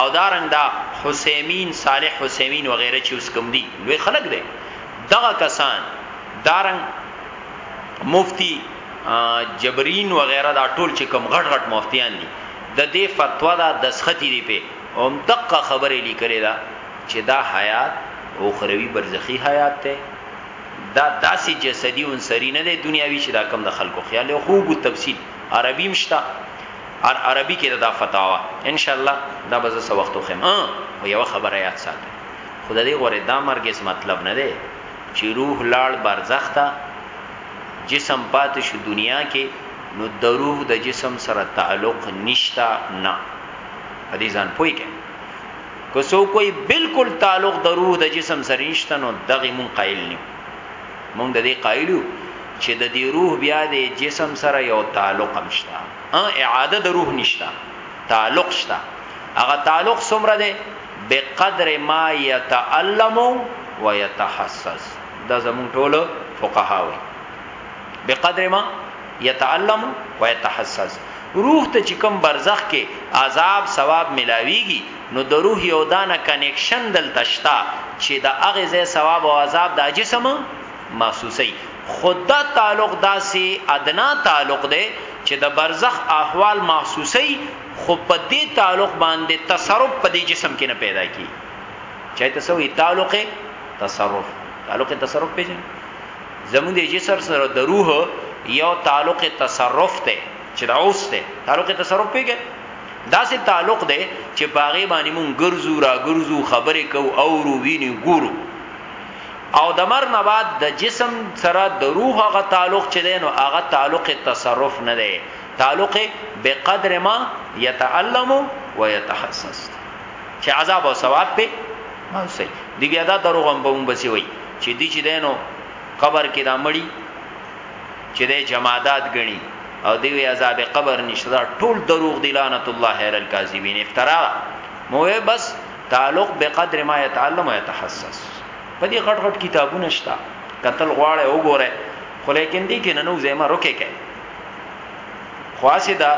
او دا رنګ دا حسیمین صالح حسیمین وغیرہ چې اوس کوم دي لوی خلک دی دغه کسان دارنګ مفتی جبرین وغیرہ دا ټول چې کوم غټ غټ مفتیان دي ددې فتوا دا دسخطی دی پۀ هم دقه خبره لیکلې ده چې دا حیات اخروي برزخي حیات دی دا داسې جسدي عنصري نه دی دنیاوي چې دا کوم د خلکو خیال دی خو وګو تفصیل عربي هم شته ار عربي کې دا فتاوا ان شاء الله دا به زه وخت وخم ها او یو خبره یاد ساتئ خدای دې غوړې دا مرګ اس مطلب نه دی چې روح لاړ برزخ ته جسم پاتې شو دنیا کې نو دروح د جسم سره تعلق نشتا نه په دې ځان پوي کې که سو کوئی بالکل تعلق د روح د جسم سره نشته نو دغه مون قائل نه مونږ د دې قائلو چې د دې روح بیا د جسم سره یو تعلق هم شته ا اعاده د روح نشته تعلق شته هغه تعلق څومره ده بقدر ما يتعلم ويتحسس دا زمون ټولو فقها وي بقدر ما يتعلم ويتحسس روح ته چې کوم برزخ کې عذاب ثواب ملاويږي نو د روح یو دانه کنیکشن دلته شتا چې د اغه ځای ثواب او عذاب د جسم محسوسي خدا تعلق داسې ادنا تعلق دی چې د برزخ احوال محسوسي خو په دې تعلق باندې تصرف په دې جسم کې نه پیدا کی چای ته سوې تعلق تصرف تعلق تصرف پیژن زمون د جسر سره د روح یو تعلق تصرف ته چې دا اوس ته تعلق تصرف پیژن دا سه تعلق ده چې باغې باندې مون ګرځو را ګرځو خبرې کو او رو ویني ګورو او د مر نه بعد د جسم سره د روح هغه تعلق چې دین او هغه تعلق تصرف نه دی تعلق به قدر ما يتعلم ويتحسس چې عذاب او ثواب په ما سي دی بیا دا دروغ هم بوم بسی وای چې دی چې دینو قبر کې دا مړی چې د جمادات غني او دی وی عذاب قبر نشته دا ټول دروغ دی لعنت الله علی الکاذبین افترا مو بس تعلق بقدر ما يتعلم ويتحسس په دې غټ غټ کتابونه شته قتل غواړي وګوره خو لیکن دې کې ننو زما روکه کې خاصه دا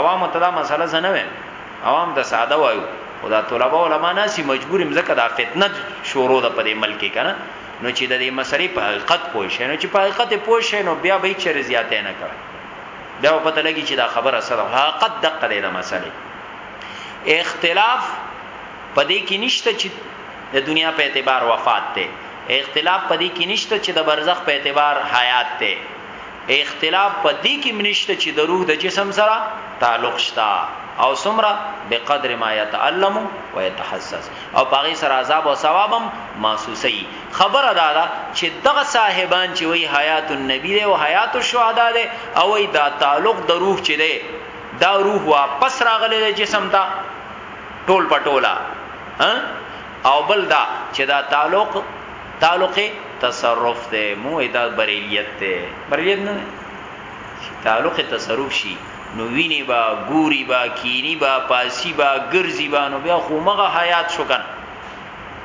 عوام ته دا مسله زنه عوام ته ساده وایو خو دا طلبه علما ناسی مجبور یم ځکه دا فتنه شروع ده په دې ملک کې کنه نو چې د دې مسلې په حقیقت پوه شئ نو چې په حقیقت پوه شئ نو بیا به چر زیاتې نه کړئ بیا په پته لګي چې دا خبره سره حقیقت دقه ده د مسلې اختلاف پدې کې نشته چې د دنیا په اعتبار وفات ته اختلاف پدې کې نشته چې د برزخ په اعتبار حیات ته اختلاف په دې کې هم نشته چې د روح د جسم سره تعلق شته او څومره بقدر ما يتعلم و يتحسس او په هغه سره عذاب او ثواب هم محسوسي خبره دا ده چې دغه صاحبان چې وی حیات النبی دی او حیات الشهدا دی او ای دا تعلق د روح چې دی دا روح واپس راغلی د جسم ته ټول پټولا ها او بل دا چې دا تعلق تعلق تصرف ده مو دا بریلیت ده بریلیت نه تعلق تصرف شي نو ویني با ګوري با کینی با پاسی با ګرځي با نو بیا خو مغه حیات شو کنه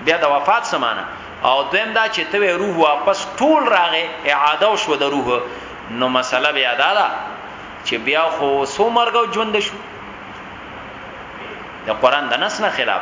بیا د وفات سمانه او دویم دا چې ته روح واپس ټول راغې اعاده شو د روح نو مسله بیا دا ده چې بیا خو سو مرګ او ژوند شو د قران د نس نه خلاف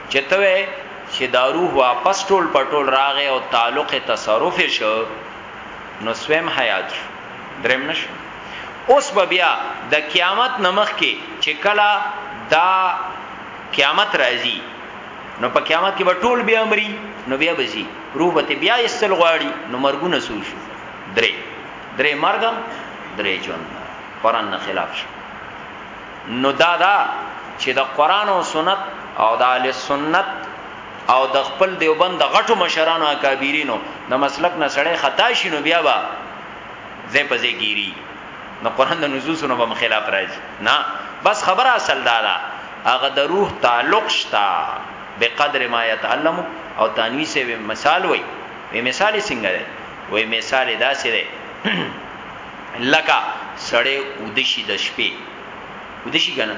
چې ته وې چې دا روح واپس ټول پټول راغې او تعلق تصرف شو نو سویم حیات شو درم نشو اوس به بیا د قیامت نمخ کې چې کلا دا قیامت راځي نو په قیامت کې به ټول بیا امري نو بیا بزي روح به بیا استل غواړي نو مرګونه سو شو درې درې مرګ درې ژوند قران نه خلاف شو نو دا دا چې د قران او سنت او د اهل سنت او د خپل دیوبند د غټو مشرانو اکابرینو د مسلک نه سړی خطا شینو بیا با زې په زې ګيري نو قران د نصوصونو په خلاف راځي نه بس خبره اصل دا ده هغه د روح تعلق شتا به قدر ما يتعلم او تنوي سه مثال وي وي مثال څنګه دی وي مثال دا سره لکه سړی ودشي د شپې ودشي کنه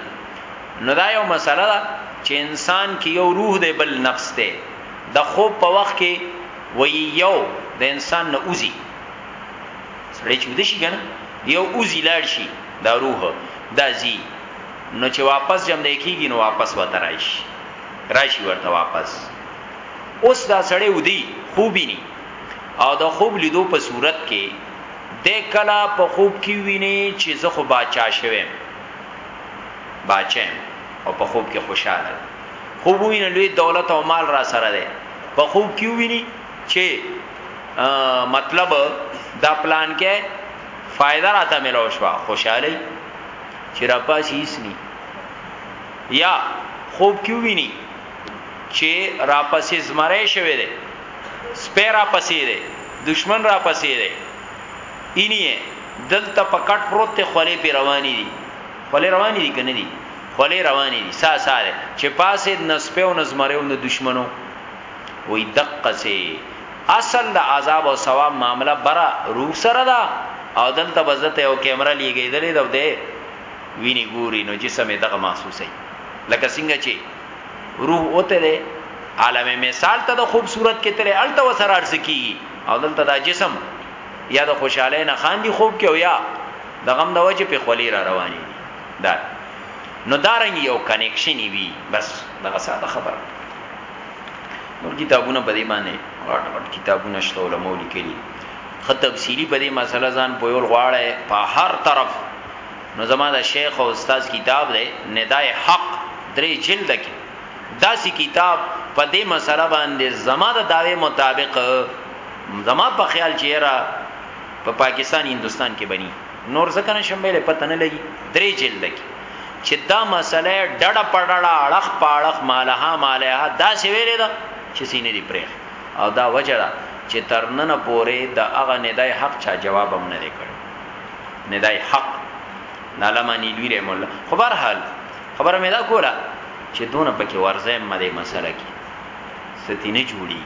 نو دا یو مسله ده چې انسان کې یو روح دی بل نفس دی د خوب په وخت کې وی یو د انسان نه اوزي سړی چې ودشي کنه یو اوزي لاړ شي دا روح دا زی نو چې واپس جمع دی کیږي نو واپس وته راشي راشي ورته واپس اوس دا سړی ودی خوبینی او د خوب لیدو په صورت کې دی کله په خوب کی وینی چی زه خو باچا شوی یم باچا یم او په خوب کی خوشحاله دی خوب وینی لوی دولت او مال را سره دی په خوب کی وینی چی مطلب دا پلان کې فائدہ راته ملو شو خوشحالي چې را پاسي اسني یا خوب کې ویني چې را پاسي زمره شوي دي سپی را پسې دی، دښمن را پسې دی، اینی یې دلته په کټ پروت دی، خولې پرې روانې دي، خولې روانې دي که نه دي؟ خولې روانې دي، ساه ساه دی، چې پاڅېد نه سپی و نه زمری و نه دښمن و، وایي دقسې اصل د عذاب او ثواب معامله بره روح سره ده او دلته بس دته یوه کیمره لېږېدلې ده او دی ویني ګوري نو جسم یې دغه محسوسوي لکه څنګه چې روح اوته دی عالم مثال ته د خوبصورت کې تل الته وسره ارزکی او دلته دا جسم یا د خوشاله نه خاندي خوب کې او یا د غم د وجه په خولي را رواني دا نو دارنګ یو کنیکشن وی بس دغه ساده خبره نور کتابونه په دې باندې غټ غټ کتابونه شته علماء لیکلي خه تفصیلی په دې مسله ځان پویول غواړي په هر طرف نو زما د شیخ او استاد کتاب دی ندای حق درې جلد کې داسې کتاب په دې مسله باندې زما د داوی مطابق زما په خیال چې را په پا پاکستان هندستان کې بني نور ځکه نه شم ویلې پته نه لګي درې جلد کې چې دا مسله ډډه پړړه اړخ پاړخ مالها مالها دا سی ویلې دا چې سینې دی پرې او دا وجړه چې ترنن پورې د اغه ندای حق چا جواب هم نه کړ ندای حق نالما نیلوی رحم الله خو بهر حال خبره مې دا کوله چې دونه پکې ورځې مده مسله کې ستینه جوړي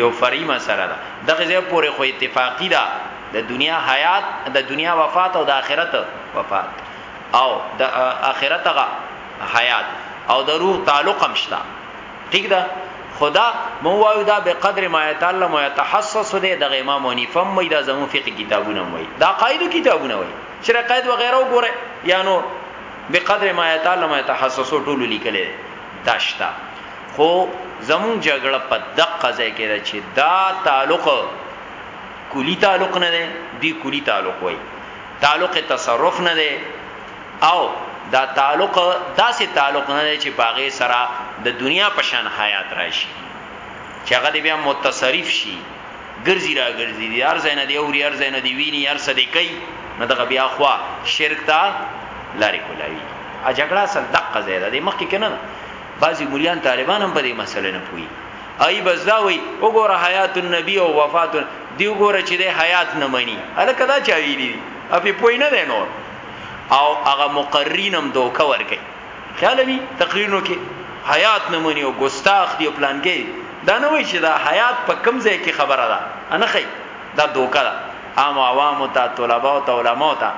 یو فری مسله ده دغه ځای پورې خو اتفاقی ده د دنیا حیات د دنیا وفات او د آخرت وفات او د آخرت غا حیات او د روح تعلق هم شته ٹھیک ده خدا مو وایو دا به قدر ما يتعلم ويتحسس ده د امام حنیفه مې دا زمو فقہ کتابونه مې دا قاعده کتابونه وای چې قاعد وغیرہ وګوره یا نو به قدر ما يتعلم ويتحسس ټول لیکل داشتا خو زمون جګړه په دقه ځای کې ده چې دا تعلق کلی تعلق نه ده دی کلی تعلق وای تعلق تصرف نه ده او دا تعلق داسې تعلق نه دی چې باغې سره د دنیا په شان حیات راشي چې هغه بیا متصرف شي ګرځي را ګرځي دی هر ځای نه دی اوري هر ځای نه دی ویني هر څه دی کوي نه دغه بیا خوا شرک تا لارې کولاوي ا جګړه سره دقه زیاده دی مخکې کنه بعضی مليان طالبان هم په دې مسله نه پوي ای بس دا وای وګوره حیات النبی او وفات دی وګوره چې د حیات نه مني الکه دا چا ویلی اپی پوی نه دی نور او هغه مقررین هم دوکه ورکي خیال وی تقریرونو کې حیات نمونی او ګستاخ دی او پلانګې دا نه وی چې دا حیات په کم ځای کې خبره ده نه خی دا دوکه ده عام عوام ته طلباء او علماء ته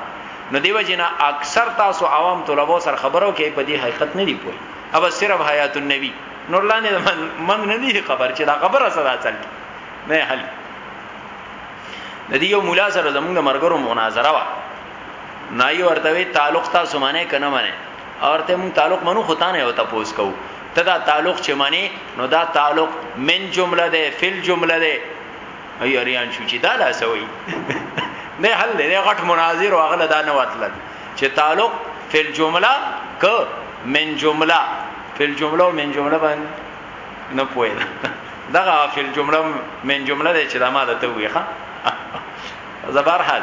نو دیو جنا اکثر تاسو عوام طلباء سره خبرو کې په دې حقیقت نه دی پوي اوبه صرف حیات النبی نور لاندې من من نه دی خبر چې دا خبره سره چل نه حل د دې یو مولا سره زمونږ مرګرو مناظره وا نای ورته وی تعلق تاسو معنی کنه معنی اورته مون تعلق منو خو تانه او تاسو کو ته دا تعلق چې معنی نو دا تعلق من جمله ده فل جمله ده ای اریان شو چې دا لا سوی نه حل دی غټ مناظر او غل دا نه وتل چې تعلق فل جمله ک من جمله فل جمله او من جمله باندې نه پوهه دغه فل جمله من جمله ده چې دا ما ده ته وی ښا زبر حال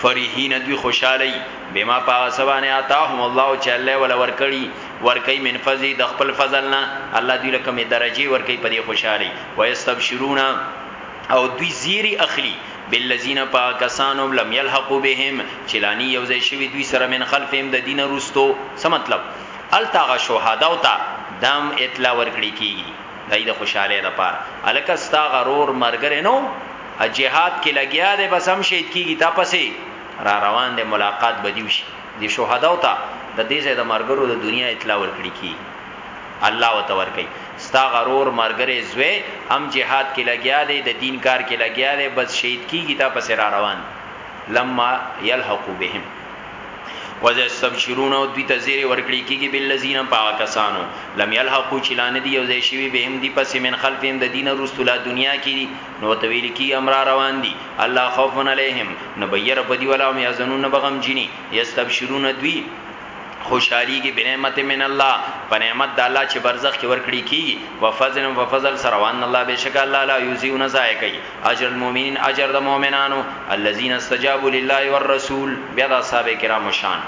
فرحین دوی خوشالی بما پاغه سبانه عطاهم الله چې الله ولا ورکړي ورکي من فضل د خپل فضل نه الله دوی لکه می درجه ورکي په دې خوشالی ويستبشرون او دوی زیری اخلي بالذین پاکسانو لم یلحقوا بهم چلانی یوځای شوی دوی سره من خلفهم د دین رستو څه مطلب التاغه شهدا او تا دام اطلاع ورکړي کیږي دای د خوشاله لپاره الکه ستا غرور مرګره نو جهاد کې لګیا دی بس هم شهید کیږي تا پسې را روان دی ملاقات بدیو شي دي شهداو ته د دې زې د مرګرو د دنیا اطلاع ورکړي کی الله وتور کوي ستا غرور مرګره زوی هم جهاد کې لګیا دی د دین کار کې لګیا دی بس شهید کیږي تا پسې را روان لما یلحقو بهم وذ استبشرون او دوی ته زیری ورکړي کیږي بل لذین پاکستانو لم یلحقو چلان دی او زې شوی بهم دی پسې من خلفین د دین رسول دنیا کې نو ته ویل کی امر روان دي الله خوف علیهم نو بیر په دی ولا هم یزنون بغم جنی یستبشرون دوی خوشحالیږي بنعمت من الله په نعمت د الله چې برزخ کې ورکړي کیږي وفضل وفضل سروان الله بشک الله لا یوزیو نه ضایع کوي اجر المؤمنین اجر د مؤمنانو الذين استجابوا لله والرسول بیا د اصحاب کرام شان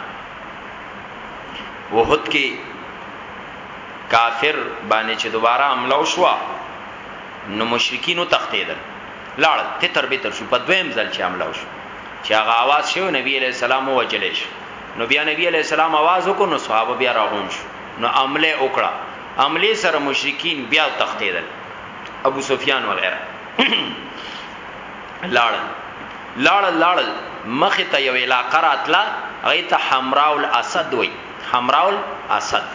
وحد کې کافر باندې چې دوباره حمله وشوه نو مشرکین تختیدل لاړ تتر به تر شو په دویم ځل چې حمله وشو چې هغه आवाज شو نبی علیہ السلام وجل شو نو بیا نبی علیہ السلام आवाज وکړو نو صحابه بیا راغون شو نو عمله وکړه عمله سره مشرکین بیا تختیدل ابو سفیان وغیرہ لاړ لاړ لاړ مخ ته یو علاقه راتله هغه ته حمراء الاسد وای حمراء الاسد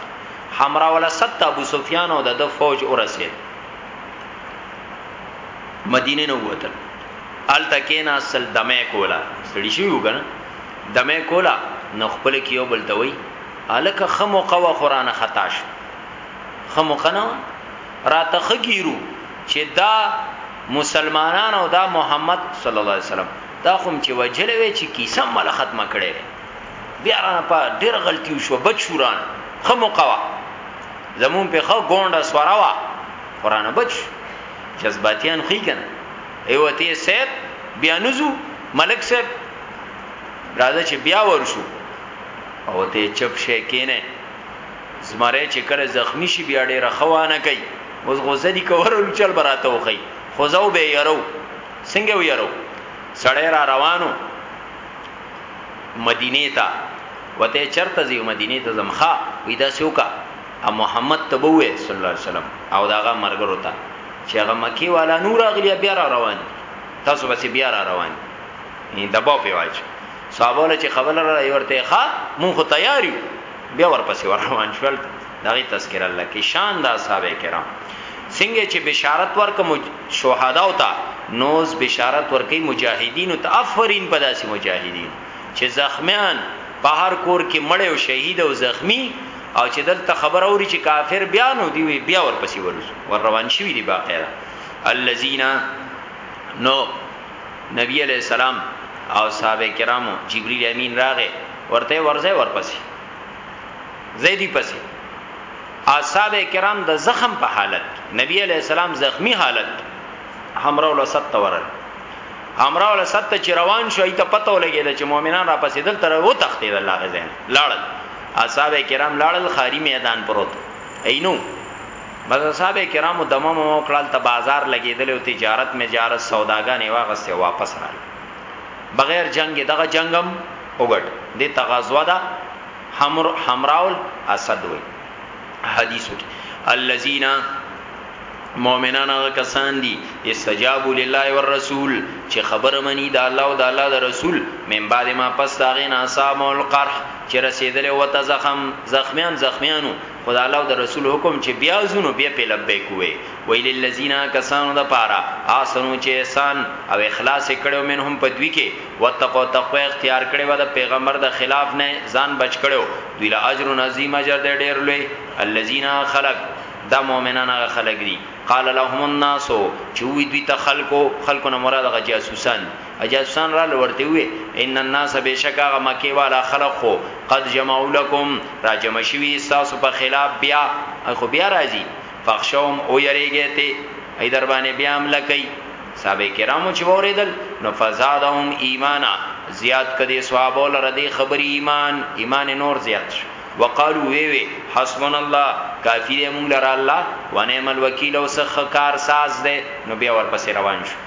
حمراءالاسد ته ابوسفیان او د ده فوج ورسېد. مدینې نه ووتل. هلته کېناستل، دمه یې کوله. ستړي شوي وو که نه؟ دمه یې کوله، نو خپل کې یو بل ته وایي، هلکه ښه موقع وه خو رانه خطا شو. ښه موقع نه وه، راته ښه ګیرو چې دا مسلمانان او دا محمد صلی الله علیه وسلم دا خو هم چې وجلی وی چې کیسه هم وله ختمه کړی وی. بیا را په ډیر غلطی شو بچوران خمو قوا زمون په خو ګونډه سوراوا قران بچ جذباتیان خې کنه ایوتی سیب بیا نزو ملک سیب راځه چې بیا ورشو او ته چپ شې کینه زمره چې کله زخمی شي بیا ډیره خوانه کوي اوس غوسه دي کورل چل براته وخی خوځاو به یارو څنګه ویارو سړی را روانو مدینه ته وته چرته زی مدینه ته زم ښا وی دا سوکا ا محمد تبوی صلی الله علیه وسلم او داغه مرګرو ته چې هغه مکی والا نور اغلی بیا را روان تاسو بس بیا را روان یعنی دباو په واچ صحابه له چې خبر را ورته ښا مونږ تیار یو بیا ورپسې ور روان شول دغه تذکرہ الله کې شان د اصحاب کرام څنګه چې بشارت ورکه مج... شهدا او تا نوز بشارت ورکه مجاهدین او تفرین په داسې مجاهدین چې زخمیان په هر کور کې مړ او شهید او زخمی او چې دلته خبر اوري چې کافر بیا نو دی وی بیا ورپسې ورز ور روان شي دی باقاعده الذين نو نبی علیہ السلام او صحابه کرامو جبرئیل امین راغه ورته ورځه ورپسې زیدی پسې اصحاب کرام د زخم په حالت نبی علی السلام زخمی حالت همراه له ست ورل همراه له ست چې روان شو ایت پته ولګید چې مؤمنان را پسې دل تر و تختید الله غزین لاړل اصحاب کرام لاړل خاری میدان پروت اینو بس اصحاب کرامو دمه مو کړل ته بازار لګیدل او تجارت مجارت سوداګانې واغسته واپس رااله بغیر جنگ دغه جنگم وګټ د تغزوه ده حمر حمراء الاسد وي حدیثو کې الذين مؤمنان هغه کسان دي استجابوا لله والرسول چې خبر مني د الله او د الله د رسول من بعد ما پس داغه نه اصحاب القرح چې رسیدل او ته زخم زخمیان زخمیانو خدا الله او د رسول حکم چې بیا زونو بیا په لبیک وې ویل الذین کسانو د پاره آسنو چې احسان او اخلاص کړو منهم په دوی کې وتقو تقوا اختیار کړي و د پیغمبر د خلاف نه ځان بچ کړو دوی له اجر عظیم اجر دې ډېر لوی الذین خلق دا مؤمنان هغه خلق دي قال لهم الناس چې وی دوی ته خلقو خلقو نه مراد هغه جاسوسان اجازسان را لورته وی ان الناس بشکا غ مکی والا خلق خو قد جمعوا لكم را جمع شوی تاسو په خلاف بیا خو بیا راځي فخشوم او یریږي ته ای در باندې بیا عمل کوي صاحب کرامو چې وریدل نو فزادهم ایمانا زیات کدي صحابه لره دي خبري ایمان ایمان نور زیات شو وقالو وی وی حسبنا الله کافی دی مونږ لره الله ونعم الوکیل او سخ کار ساز دی نو بیا ورپسې روان شو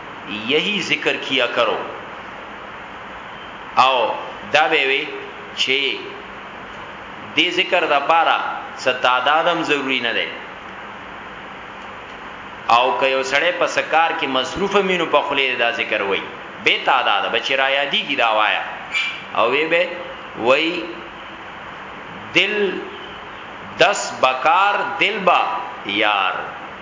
یهی ذکر کیا کرو او دا به وی چې دې ذکر د پاره څه تعداد هم ضروری نه دی او که یو سړی په سکار کې مصروف مينو په خله دا ذکر وای به تعداد به چې را یادی کی دا وایا او وی به وای دل دس بکار دل با یار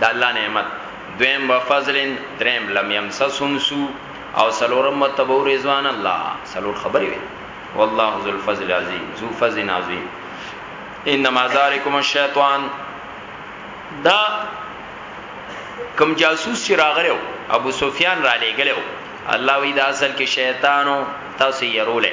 د الله نعمت دویم و فضل دریم لم یمسسهم سو او سلورم و تبو رضوان الله سلور خبرې وي والله ذو الفضل عظیم ذو فضل عظیم انما ذالکم الشیطان دا کم جاسوس چې راغلو ابو سفیان را لېګلو الله وی دا اصل کې شیطانو تاسو یې رولې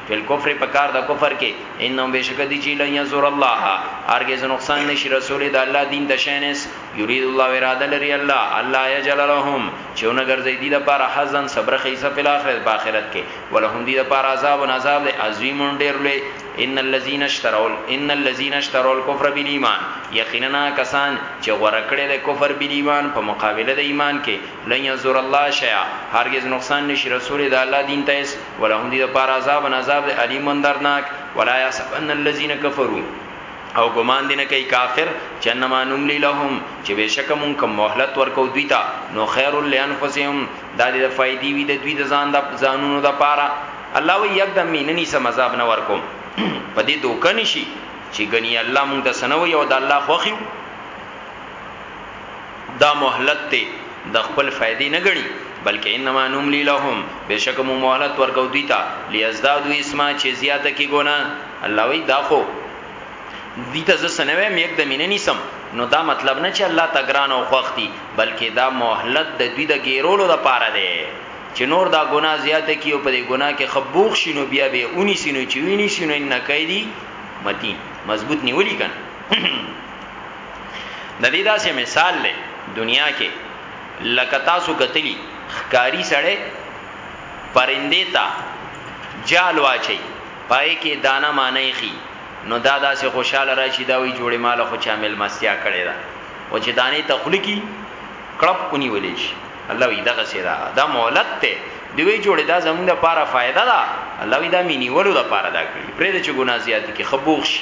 فل کفر په کار د کفر کې انهم بشک دي چې لن يزور الله هرگز نقصان نشي رسول د الله دین د شینس یرید الله اراده لري الله الله یجل لهم چې اون ګرځي دي د پاره حزن صبر خیسه په اخرت په اخرت کې ولهم دي د پاره عذاب او عذاب له عظیم ډیر لوی ان الذين اشتروا ان الذين اشتروا الكفر بالايمان یقینا کسان چې غوړه کړې د کفر بالايمان په مقابله د ایمان کې لن ينظر الله شيئا هرګز نقصان نشي رسول د الله دین ته اس ولهم دي لپاره عذاب عذاب الیم دردناک ولا يحسبن الذين كفروا او ګمان دینه کوي کافر چنما نملی لهم چې بشک مون کوم مهلت ورکو دوی ته نو خیر لانفسهم دا د فائدې وي د دوی د ځان د ځانونو د پاره الله وی یقدم میننی سم عذاب نه ورکوم په دې دوکه نشي چې غنی الله مون د سنوي او د الله خوخي دا مهلت دی د خپل فائدې نه غني بلکې انما نملی لهم بشک مو مهلت ورکو دوی ته لیزدادو اسما چې زیاته کی ګنا الله وی دا خو دوی ته زسنوي میګ د میننی سم نو دا مطلب نه چې الله تګران او خوختي بلکې دا مهلت د دوی د ګیرولو د پاره دی چې نور دا ګنا زیاته کی او په دې ګنا کې خبوخ شینو بیا به اونی سینو چې ویني سینو ان کیدی متین مضبوط نیولی کن د دې داسې مثال لې دنیا کې لکه تاسو کتلی خکاری سړی پرندې ته جال واچي پای کې دانه مانې خي نو دا داسې خوشاله راشي دا وی جوړې مال خو چا مل مستیا کړي دا او چې دانه تخلیقي کړپ اونی ولې شي الله وی دغه سیدا دا مولت ته دی وی جوړې دا زموږ لپاره فائدہ ده الله وی دا مینی ولو لپاره دا کړی پرې چې ګناه زیات کی خبوخ شي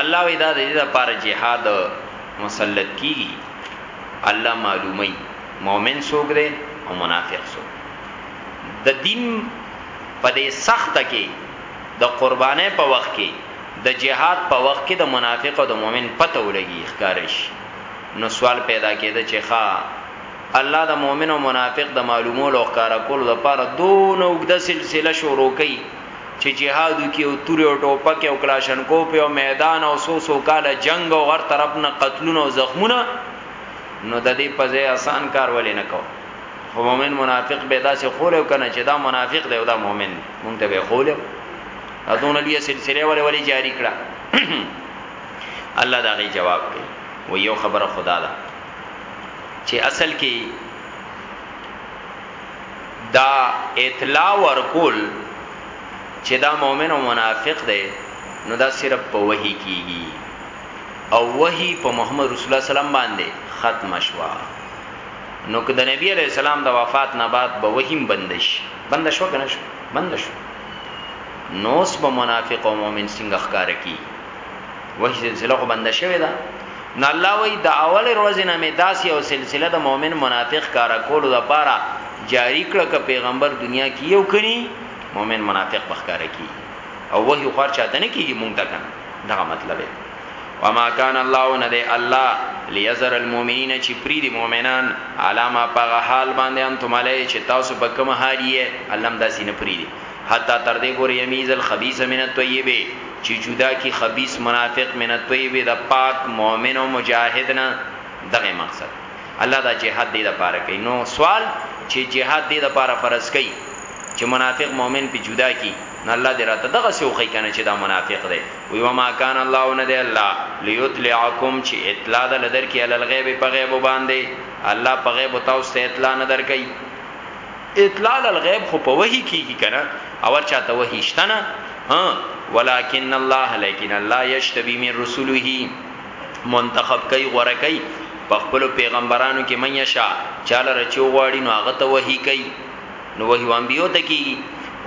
الله وی دا د دې لپاره جهاد مسلط کیږي الله معلومی مؤمن څوک دی او منافق څوک د دین په دې سخت کې د قربانې په وخت کې د جهاد په وخت کې د منافق او د مؤمن پته ولګي ښکارش نو سوال پیدا کېده چې ښا الله د مؤمن او منافق د معلومولو او ښکارا کولو لپاره دون اوګده سلسله شروع کړي چې جهاد وکي او تورې او ټوپک او کلاشنکوف او میدان او سو سو کاله جنگ او هر طرف نه قتلونه او زخمونه نو د دې په ځای آسان کار ولې نه کو خو مؤمن منافق به داسې خوله کنه چې دا منافق دی او دا مؤمن دی مونږ ته به خوله اتون لوی سلسله ولې ولې جاری کړه الله دا غي جواب کوي و یو خبره خدا دا چې اصل کې دا اطلاع ورکول چه دا مؤمن او منافق دی نو دا صرف په وحی کیږی او وحی په محمد رسول الله سلام باندې ختم شوا نو که د نبی علی السلام د وفات نه بعد به وحیم بندش بندش وکنه شو بندش شو نوس به منافق او مؤمن څنګه ښکار کی وحی سلسله خو بند شوی دا نو الله وی د اول ورځې نه می داسې او سلسله د مؤمن منافق کارا کولو د پاره جاری کړه ک پیغمبر دنیا کې یو کني مؤمن منافق بخکار کی او وحی خور چاته نه کیږي مونږ ته کنه دا مطلب دی وما كان الله ند الله ليذر المؤمنين چې پری دي مؤمنان علامه په حال باندې انتم علی چې تاسو په کوم حال یې علم داسې نه پری دي حتی تر دې پورې یمیز الخبیث من الطیب چې جدا کړي خبیث منافق من الطیب د پاک مؤمن او مجاهد نه دغه مقصد الله دا جهاد دې د پاره کوي نو سوال چې جهاد دې د پاره فرض کوي چې منافق مؤمن په جدا کی نو الله دې راته دغه سو خی کنه چې دا منافق دی وی و ما کان الله نه دی الله ليطلعکم چې اطلاع د لدر کې علل غیب په غیب باندې الله په غیب تاسو ته اطلاع نه درکې اطلاع الغیب خو په وحی کیږي کنه اور چاته وحی شته نه ها ولکن الله لیکن الله یشتبی من رسوله منتخب کوي غوړه کوي په خپل پیغمبرانو کې مې شا چاله رچو غواړي نو هغه ته وحی کوي نو وحی وان بیو ته کیږي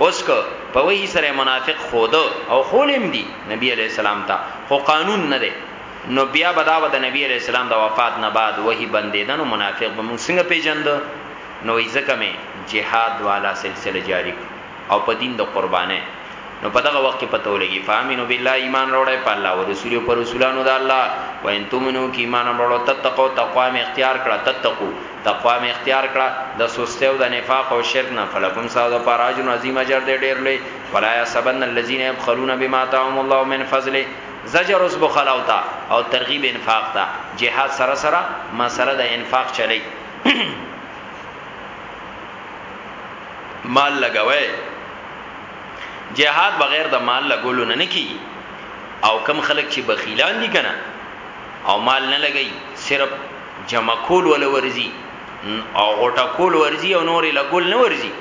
اوس که په وحی سره منافق خود او خولم دي نبی علی السلام ته خو قانون نه دی نو بیا بداوه د نبی علی السلام د وفات نه بعد وحی بندیدنو منافق به موږ څنګه پیژند نو وایی ځکه می جهاد والا سلسله جاری کړه او په دین د قربانی نو په دغه وخت کی پته ولګی فامنو بالله ایمان راوړی په الله ورسولی او په رسولانو د الله وان تؤمنو که ایمان هم راوړی وتتقو تقوا می اختیار کړه تتقو تقوا می اختیار کړه د سستی او د نفاق او شرک نه فلکم ستاسو د پاره اجر عظیم اجر دی ډیر لوی ولا یحسبن الذین یبخلون بما آتاهم الله من فضله زجر اوس بخل او تا او ترغیب انفاق تا جهاد سره سره مسله د انفاق چلی مال لګوي جهاد بغیر د مال لګولو نه نکی او کم خلک چې بخیلان دي کنه او مال نه لګي صرف جمع کول ول ورزي او غټه کول ورزي او نورې لګول نه ورزي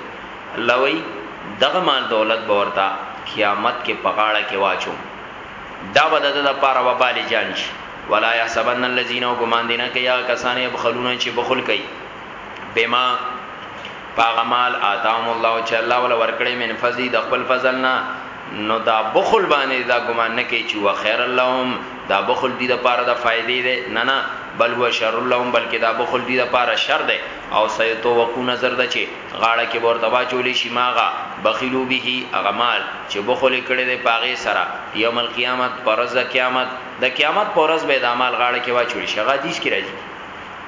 الله وی دغه مال دولت به ورته قیامت کې پغاړه کې واچو دا به د لپاره وبال جان شي ولا يحسبن الذين وګمان دینه کې یا کسان يبخلون چې بخل کوي بما پاغمال آتاهم الله چې الله ول ورکړي من فضل د خپل فضل نه نو دا بخل باندې دا ګمان نه کوي چې وا خیر اللهم دا بخل دي د پاره د فائدې ده نه نه بل هو شر اللهم بلکې دا بخل دي د پاره شر ده او سيتو وقو نظر ده چې غاړه کې ورته واچولې شي ماغه بخیلو به اغمال چې بخل کړي ده پاغه سره یوم القیامت پرز قیامت د قیامت پر ورځ به د اعمال غاړه کې واچول شي هغه حدیث کې راځي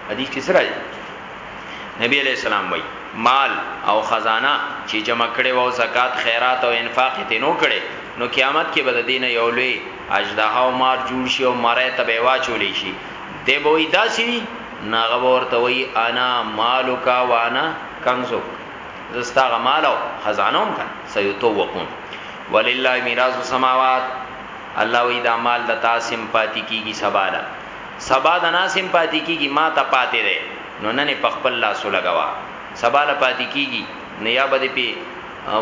حدیث کې سره راځي نبی علیہ السلام وایي مال او خزانه چې جمع کړي وو زکات خیرات او انفاق ته نو کړي نو قیامت کې بد دینه یو لوی اجدها او مار جوړ شي او مړی تبه واچول شي دی به وي داسي ناغه ورته وي انا مالک وانا کنزو زستا غمال او خزانه هم کړه سيتو وقون ولله میراث السماوات الله وی دا مال د تاسو هم پاتې کیږي سبا له سبا د ناس هم پاتې کیږي ما ته پاتې دی نو نن په خپل لاس ولګوا سبا له پاتې کیږي نه یا بده پی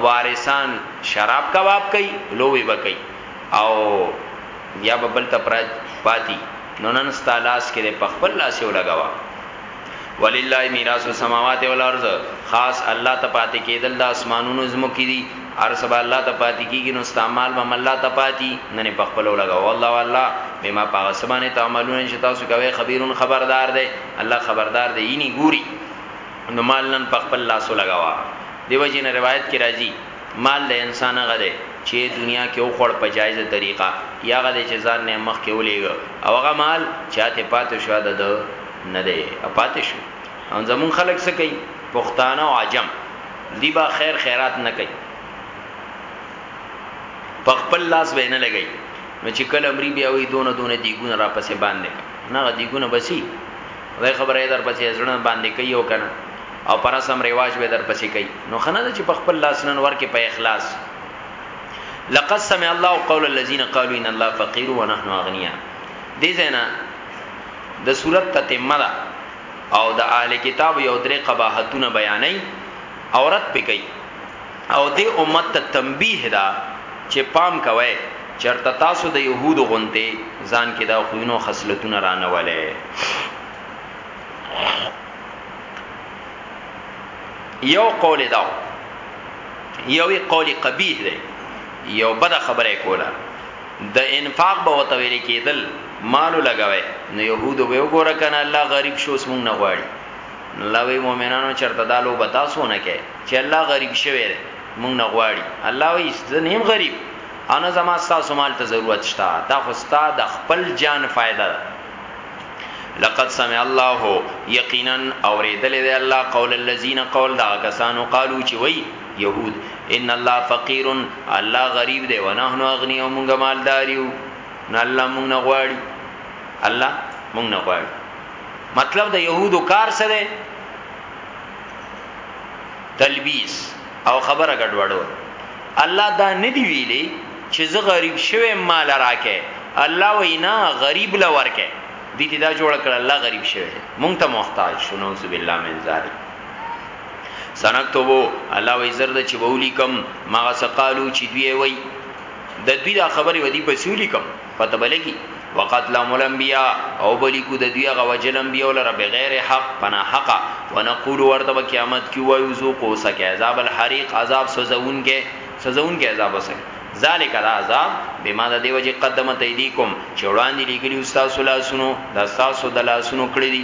وارثان شراب کباب کوي لوی وکي او یا بل ته پاتې نو نن ستالاس کې په خپل لاس ولګوا ولله میراث السماوات والارض خاص الله ته پاتې کېدل د اسمانونو زمکې دي ارسب الله ته پاتې کېږي نو استعمال به الله ته پاتې نه نه پخپل لګا والله والله بما پاغه سبانه تعملون چې تاسو کوي خبيرون خبردار دی الله خبردار دی یې نه ګوري نو مال نن پخپل لاسو لگاوا دیو جن روایت کې راځي مال د انسان غده چې دنیا کې او خړ په جایزه طریقه یا غده چې ځان نه مخ کې ولېګ او هغه مال چاته پاتې شو د نه دی پاتې شو او زمون خلک څه کوي پښتانه او عجم دی با خیر خیرات نه کوي په خپل لاس به نه لګي نو چې کله امري بیا وي دونه دونه دیګونه را پسې باندې نه دیګونه بسی وای خبره در پسې ځړن باندې کوي او کنه او پر سم ریواج به در پسې کوي نو خنه چې په خپل لاس نن ورکه په اخلاص لقد سمع الله قول الذين قالوا ان الله فقير ونحن اغنياء دي زینا د سورت تتمه ده او د اهل کتاب یو درې قباحتونه بیانای او رد پې کوي او دې امت ته تنبیه ده چې پام کوی چرته تاسو د یهودو غونته ځان کې دا خوینو خصلتونه رانه ولې یو قول دا یو قول قبیح دی یو بد خبره کوله د انفاق به وته ویل کېدل مالو لګوي نو يهودو به وګوره کنه الله غریب شو سمون نه غواړي الله وی مؤمنانو چرته دالو بتا سونه کې چې الله غریب شوی دی مونږ نه غواړي الله وی زنیم غریب انا زما تاسو مال ته ضرورت شته دا خو ستا د خپل جان فائدہ ده لقد سمع الله یقینا اوریدل دی الله قول الذين قول دا کسانو قالو چې وی یهود ان الله فقیر الله غریب دی ونحن اغنی او مونږه مالداریو نه الله مونږ نه غواړي الله مونږ نه غواړي مطلب د يهودو کار سره تلبیس او خبره ګډوډو الله دا ندی ویلي چې زه غریب شوم مال راکې الله وینا غریب لا ورکې دې دا جوړ کړ الله غریب شوی مونږ ته محتاج شنو سب الله من ذلک سنكتبو الله وی زرد چې بولیکم ما سقالو چې دوی وی د دوی دا خبره ودی په سولی کم پته بلګي وقتل الانبیاء او بلیکو د دوی غو وجل انبیاء لره بغیر حق پنا حق ونقول ورته قیامت کی وایو ذوقو سکه عذاب الحریق عذاب سزون کې سزون کې عذاب وسه ذالک دا عذاب بما د دیو جی قدمت ایدیکم چې وړاندې لګلی استاد سلاسونو د استاد سلاسونو کړی دي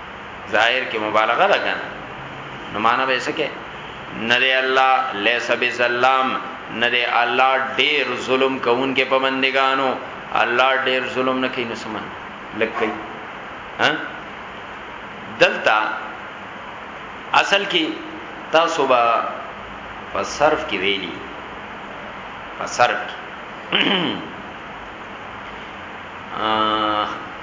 ظاهر کې مبالغه ده کنه نو معنا به څه کې نه دی الله لیس بظلام نه دی الله ډیر ظلم کوونکې په بندګانو الله ډیر ظلم نه کوي نو سمن لکې ها دلتا اصل کې تاسو به په صرف کې ویلي په صرف کې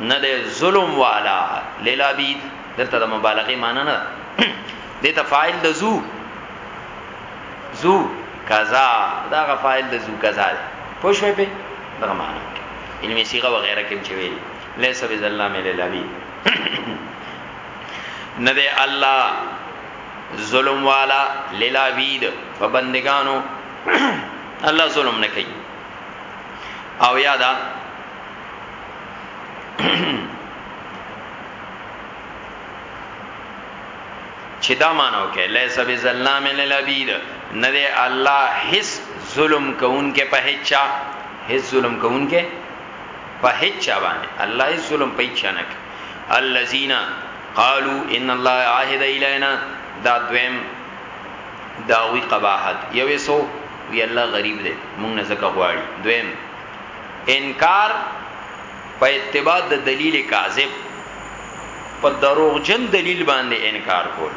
نه د ظلم والا للابید دلته د مبالغه معنی نه د ته فاعل د زو زو قضا دا غ فاعل د زو قضا دی پوه شوې په دغه معنی علمي صيغه وغيرها کې چې ویل ليس بظلام للابید نه دی الله ظلم والا للابید په بندگانو الله ظلم نه کوي او یادا چې دا مانو کې لیس بظلام للعبید نه دی الله هیڅ ظلم کوونکې په هیچا هیڅ ظلم کوونکې په هیچا باندې الله هیڅ ظلم په هیچا نه کوي الذين قالوا ان الله عهد الینا دا دویم داوی قباحت یوې سو وی الله غریب دی مونږ نه زکه غواړي دویم انکار په اتباع د دلیل کاذب په دروغجن دلیل باندې انکار کول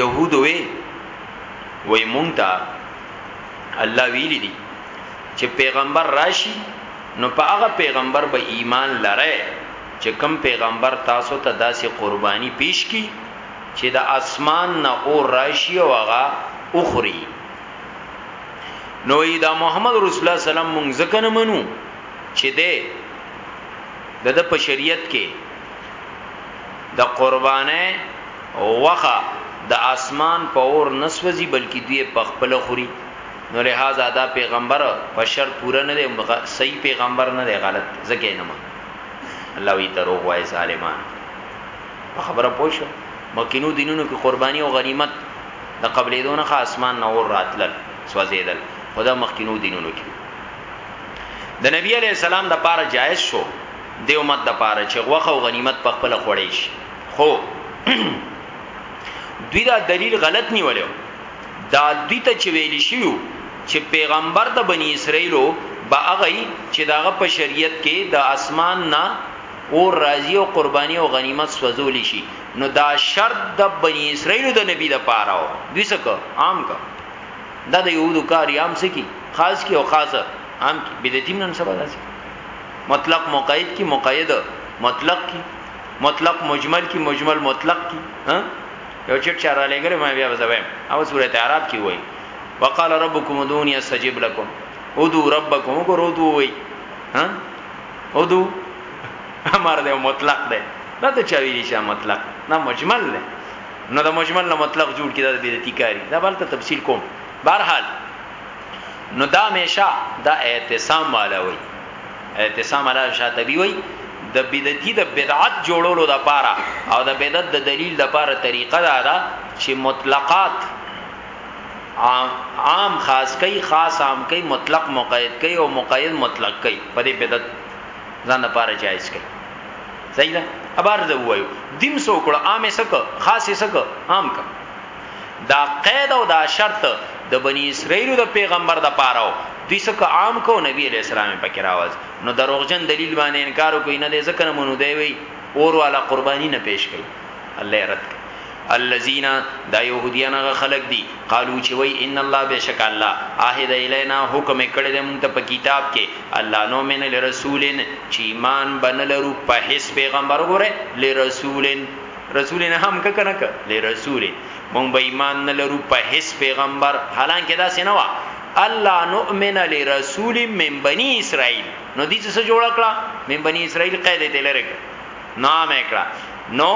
يهود وي وای مونږ ته الله ویلي دي چې پیغمبر راشي نو په هغه پیغمبر به ایمان لره چې کم پیغمبر تاسو ته داسې قرباني پیش کی چې د اسمان نه اور راشي او هغه اخري نو دا محمد رسول الله سلام مونږ ځکه نه منو چې ده د د په شریعت کې د قربانه وخه د اسمان په اور نسوځي بلکې دوی په خپل خوري نو لہذا دا پیغمبر په شر پوره نه دی صحیح پیغمبر نه دی غلط ځکه نه ما الله وی دروغ وای ظالمان په خبره پوښو مکینو دینونو کې قرباني او غنیمت د قبلېدو نه خاصمان نه اور راتلل سوځېدل خدا مخکینو دینونو کې د نبی علی السلام د پاره جایز شو د امت د پاره چې غوخه او غنیمت په خپل خوړې شي خو دوی دا دلیل غلط نیولیو دا دوی ته چې ویل شیو چې پیغمبر د بنی اسرائیلو با اغی چې داغه په شریعت کې د اسمان نه اور راضی او قربانی او غنیمت سوزول شي نو دا شرط د بنی اسرائیل د نبی د پاره او دوی څخه عام کا دا د یوهودو کار عام سکی خاص کی او خاصه عام کی بدعتین نن سبا داسي مطلق مقید کی مقید مطلق کی مطلق مجمل کی مجمل مطلق کی ها یو چټ چاره لګل ما بیا وځویم او سورۃ اعراف کی وای وقال ربکم ادونی استجب لكم ادو ربکم ګورو دوی ها ادو امر دی مطلق دی دا ته چا ویلی چې مطلق نه مجمل دی نو دا مجمل نه مطلق جوړ کړي دا بدعتي کاری دا بل ته تفصیل کوم بهرحال نو دا همیشه دا اعتصام والا وي اعتصام والا شاطبي وي د بدعتي د بدعت جوړولو د پاره او د بدعت د دلیل د پاره طریقه دا ده چې مطلقات عام خاص کوي، خاص عام کوي، مطلق مقید کوي او مقید مطلق کوي، په دې بدعت ځان لپاره جایز کوي. صحیح ده؟ ابار زه وایو، دیم سو کړه عام یې سکه، خاص یې سکه، عام کا. دا قید او دا شرط د بنی اسرائیل د پیغمبر د پاره او دوی سکه عام کو نبی علیہ السلام پکې راوځ. نو دروغجن دلیل باندې انکار کوي نه دې ځکه نه مونږ دی وی اور والا قربانی نه پیش کوي. الله رد کړي الذين دا يهوديان غ خلق دي قالو چې وای ان الله بشک الله عهد الینا حکم کړی د مونږ ته په کتاب کې الله نو من لرسولن چې ایمان بنلرو په هیڅ پیغمبر غره لرسولن رسولن هم ک کنه ک لرسول مونږ به ایمان نه لرو په هیڅ پیغمبر حالانکه دا سينوا الله نؤمن لرسول من بني اسرائيل نو دې څه جوړ کړه من بني اسرائيل قید دې لره نام اکړه نو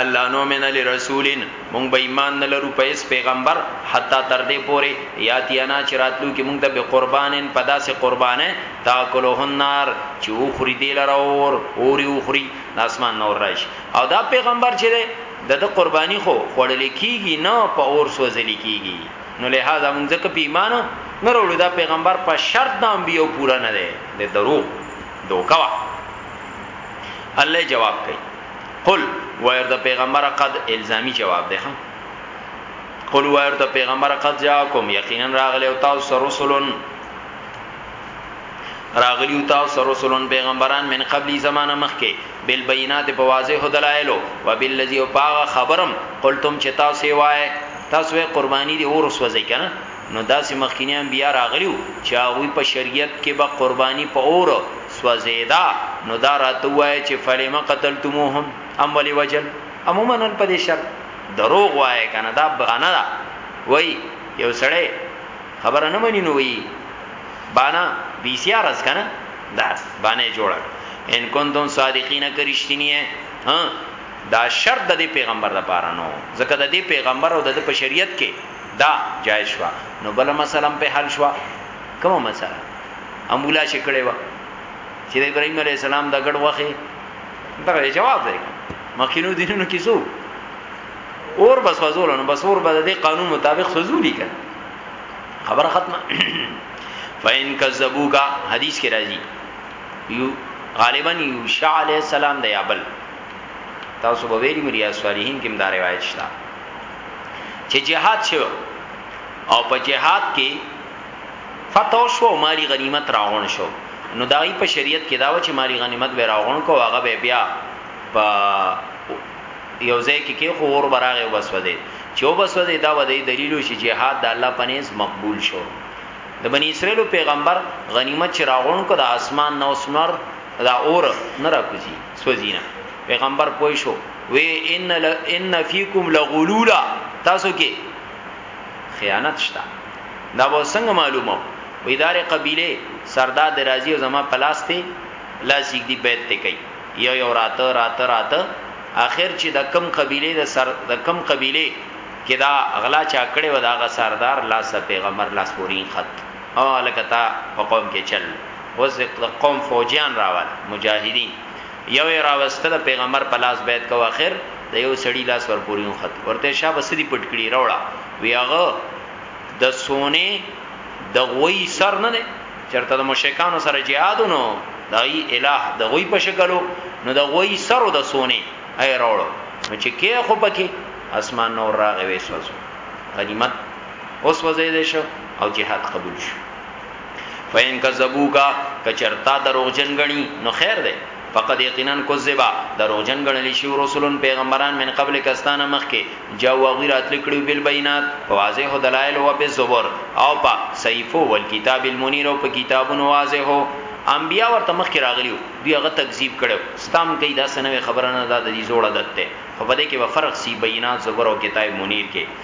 الله نو من لرسولین مونږ به ایمان نه لرو په اس پیغمبر حتا تر دې پوري یاتی انا چراتلو کې مونږ ته به قربانین پدا سه قربانه تاکلوه النار چې او خوري دی لره اور اوري او خوري اسمان نور راش او دا پیغمبر چې ده د قربانی خو خړل کیږي نه په اور سوځل کیږي نو لہذا مونږ ځکه په ایمان نه وروړو دا پیغمبر په شرط د انبیو پورا نه ده د دروغ دوکوا الله جواب کوي قل ويرد پیغمبر قد الزامي جواب دی خان قل ويرد پیغمبر قد جاءكم یقینا راغلی او تاسو رسولن راغلی تاسو رسولن پیغمبران من قبلی زمانہ مخکې بل بینات په واضح دلایل او بالذي او پاغه خبرم قلتم چې تاسو وای تاسو قرباني دی اور وسوځي کنه نو داسې مخکینیان بیا راغلیو چې هغه په شریعت کې به قرباني په اور سوځیدا نو دا راته وای چې فلم قتلتموهم ام ولی وجل عموما نن په دې شر دروغ وای کنه دا بغانه دا وای یو سړی خبره نه منی نو وی بانا بی سی آر اس کنه دا باندې جوړه ان کنتم صادقین کرشتنی ها دا شرط د پیغمبر لپاره نو ځکه د دې پیغمبر او د په شریعت کې دا جایز شو نو بل مسلم په حل شو کومه مسله امولا شي کړي و چې د ابراهيم عليه السلام د ګډ وخه دا جواب دی مخکینو دینونو کې سو اور بس وزول نو بس اور بد دي قانون مطابق سوزولي کړه خبره ختمه فین کذبوکا حدیث کې راځي یو غالبا یوشع علی السلام دی ابل تاسو به ویری مریا صالحین کې دا روایت شته چې جهاد شو او په جهاد کې فتو شو مالی غنیمت راغون شو نو داغي په شریعت کې داو چې مالی غنیمت به راغون کو هغه به بیا په یو ځای کې کې خو ور براغه وبسوځي چې وبسوځي دا ودی دلیل شي جهاد د الله پنيز مقبول شو د بنی اسرائیل پیغمبر غنیمت چې راغون کو د اسمان نو سنور دا اور نه راکوزي سوځینا پیغمبر پوي شو وی ان ل... ان فیکم لغلولا تاسو کې خیانت شته دا به څنګه معلومه وي دارې قبيله سردار د راضي او زما پلاس ته لاس یګ دی بیت ته کوي یو یو راته راته راته اخر چې د کم قبيله د سر د کم قبيله کې دا اغلا چا کړي و دا غ سردار لاس پیغمبر لاس پورین خط او لکتا په قوم کې چل اوس د قوم فوجیان راول مجاهدین یو یې راوسته د پیغمبر په لاس بیعت کو اخر د یو سړی لاس ور پورې وخت ورته شاه بسری پټ کړي راوړه وی هغه د سونه د غوی سر نه چرته د مشکانو سره jihad نو دای الہ د غوی په شکلو نو د غوی سر د سونه هي راوړو نو چې کې خو پکې اسمان نور راغې وې سوځو غنیمت اوس وځې دې شو او jihad قبول شو فین کذبوکا کچرتا دروغجن غنی نو خیر ده فقد یقینا کذبا دروغجن غنلی شی رسولن پیغمبران من قبل کستانه مخکې جاو غیر اتل کړي بل بینات په واضح دلایل او په زبر او په صحیفو ول کتاب المنیر او په کتابونو واضح هو انبیا ورته مخکې راغلیو دوی هغه تکذیب کړو ستام کوي دا سنوي خبره نه ده د دې زوړه دته خو بده کې و فرق سی بینات زبر او کتاب منیر کې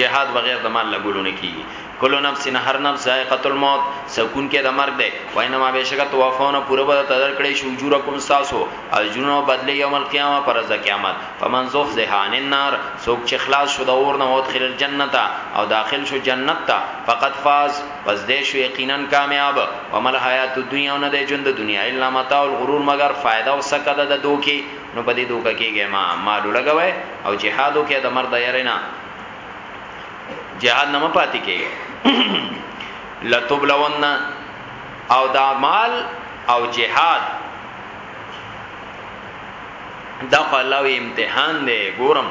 جهاد بغیر د مال لګولو نه کیږي کلو نفس نه هر نفس ذائقه الموت سکون کې د مرګ دی وینما بهشکه توفون پوره به تدر کړی شو جورکم ساسو اجرونو بدلی یوم القیامه پر ورځ قیامت فمن زحزح عن النار سوک چې خلاص شو د اور نه او دخل الجنت او داخل شو جنت ته فقط فاز پس دې شو یقینا کامیاب ومل حیات الدنیا نه د ژوند دنیا الا متاع الغرور مگر فائدہ او سکه د دوکي نو په دې دوکه کېږي ما مالو لګوي او جهادو کې د مرد يرنه جهاد نه مپاتې کېږي لتبلون او دا مال او جهاد دا په الله امتحان دی ګورم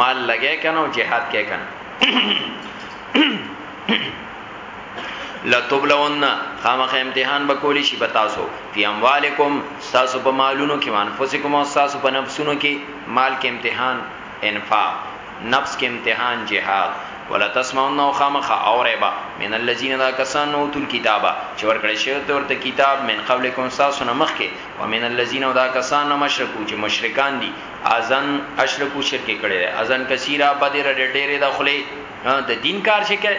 مال لګې کنه او جهاد کې کنه لتبلون خامخ امتحان بکولی شي بتاسو فی اموالکم تاسو په مالونو کې وانفسکم او تاسو په نفسونو کې مال کې امتحان انفاق نفس کې امتحان جهاد ولا تسمعون او خامخ اوربا من الذين ذا کسانو تل کتابه چې ورکړی شوی تورته کتاب من قبلکم تاسو نه مخکې او من الذين ذا کسانو مشرکو چې مشرکان دي اذن اشرکو شرک کړي اذن کثیره بدر ډېرې دخلې ها د دین کار شي کوي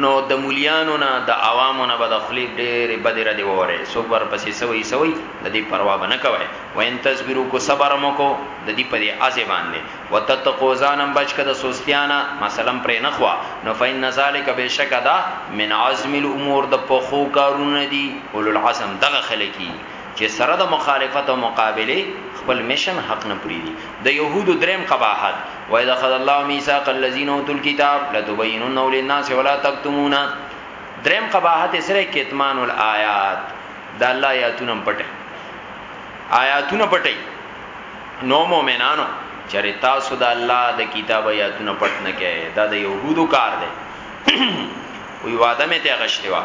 نو د مليانو نه د عوامو نه به د خلی ډېر بدره دی وره سو پر پسې سوي سوي د دې پروا بنه کوي وین تصبرو کو صبر مو کو د دې په دې ازه باندې وتتقو ځانم بچ کده سوستیانا مثلا پر نه خوا نو فین ذالک بشک دا من عزم الامور د پخو کارونه دي اول العزم دغه خلکی چې سره د مخالفت او مقابله خپل میشن حق نه پریدي د يهودو دریم قباحت وای د خد الله میثاق الذين اوتل الكتاب لتبيننه للناس ولا تكتمونه دریم قباحت سره کتمان الایات د الله آیاتونه پټي آیاتونه پټي نو مؤمنانو چرې تاسو د الله د کتاب آیاتونه پټ نه کړي دا د يهودو کار دی وی واده مې ته غشتوا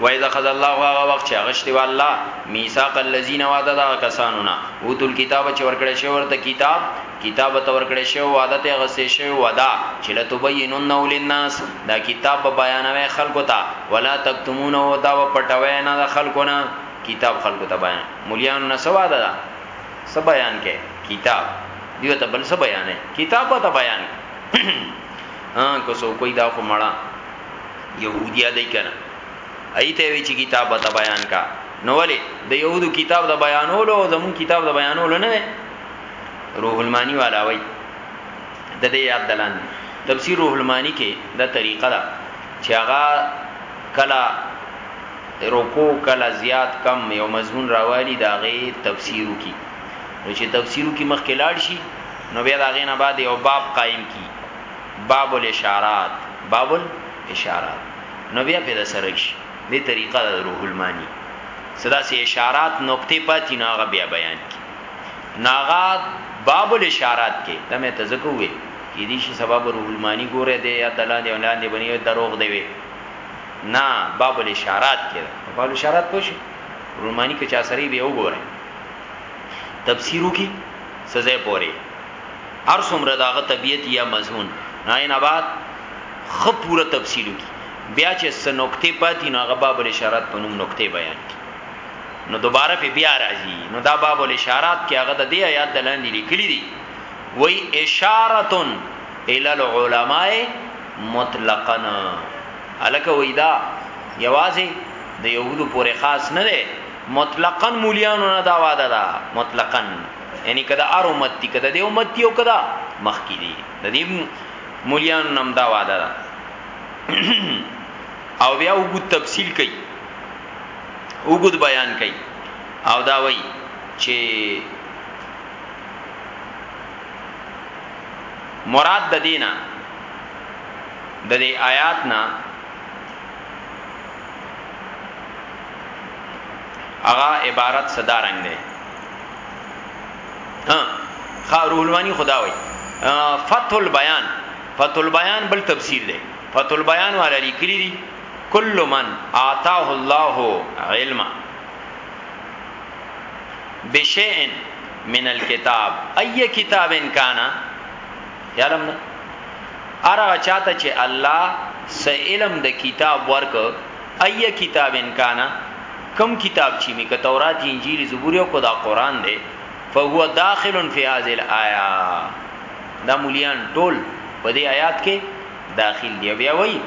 وایذ خذ الله هغه وخت چې غشتي والله میثاق الذين وعده دا کسانو نه او تل کتاب چې ورکړې شو ورته کتاب کتاب ته ورکړې شو وعده ته غسې شو ودا چې لتبینن للناس دا کتاب بیانوي خلکو ته ولا تکتمون او دا پټوي نه د خلکو نه کتاب خلکو ته بیان مليان نه سوا ده سب بیان کې کتاب دیو ته بل سب بیان کتاب ته بیان ها کو سو کوئی دا خو مړه يهوديا دی کنه ایته وی چې کتاب به بیان کا نو ولی د يهودو کتاب د بیانولو او زمون کتاب د بیانولو نه روح المانی والا وای د دې یاد دلان تفسیر روح المانی کې دا طریقه ده چې هغه کلا روکو کلا زیات کم یو مضمون راوالی دا غي تفسیرو کی نو چې تفسیرو کی مخ کې لاړ شي نو بیا دا غي نه بعد یو باب قائم کی باب الاشارات باب الاشارات نو بیا په دسره شي دې طریقه د روح المانی صدا سي اشارات نقطې پاتې نه هغه بیا بیان کی ناغا باب الاشارات کې دا مې تذکر وې کې دې شي سبب روح المانی ګوره دې یا دلان دې ولان دې بنې دروغ دی وې نه باب الاشارات کې باب الاشارات پوښ روح المانی کې چا سره به وګوره تفسیرو کې سزا پوري هر څومره داغه طبیعت یا مضمون نه نه بعد خ پوره تفصیل کی بیا چې سنوکته پاتی نه غباب الاشارات په نوم نوکته بیان کی نو دوباره په بیا راځي نو دا باب الاشارات کې هغه د دې آیات د لاندې لیکلي دي وای اشارتن ال العلماء مطلقا الکه وای دا یوازې د یهودو پورې خاص نه دی مطلقا مولیانو نه دا واده ده مطلقا یعنی کدا ار امت دی کدا دی امت دی او کدا مخ کی دی د دې مولیان نم دا واده ده او بیا وګو تفصیل کوي وګو بیان کوي او دا وای چې مراد د دینه د دې آیات نه هغه عبارت صدارنګ دی ها خارو المانی خدا وای فتح البیان فتح البیان بل تفسیر دی فتح البیان والا لیکلی دی کل من آتاه الله علما بشیء من الكتاب ای کتاب ان کانا یعلم نه ارا چاته چې الله س علم د کتاب ورک ای کتاب ان کانا کوم کتاب چی می که تورات انجیل زبور او که دا قران دی فهو داخل فی هذه الایه دا مولیان ټول په دې آیات کې داخل دی بیا وای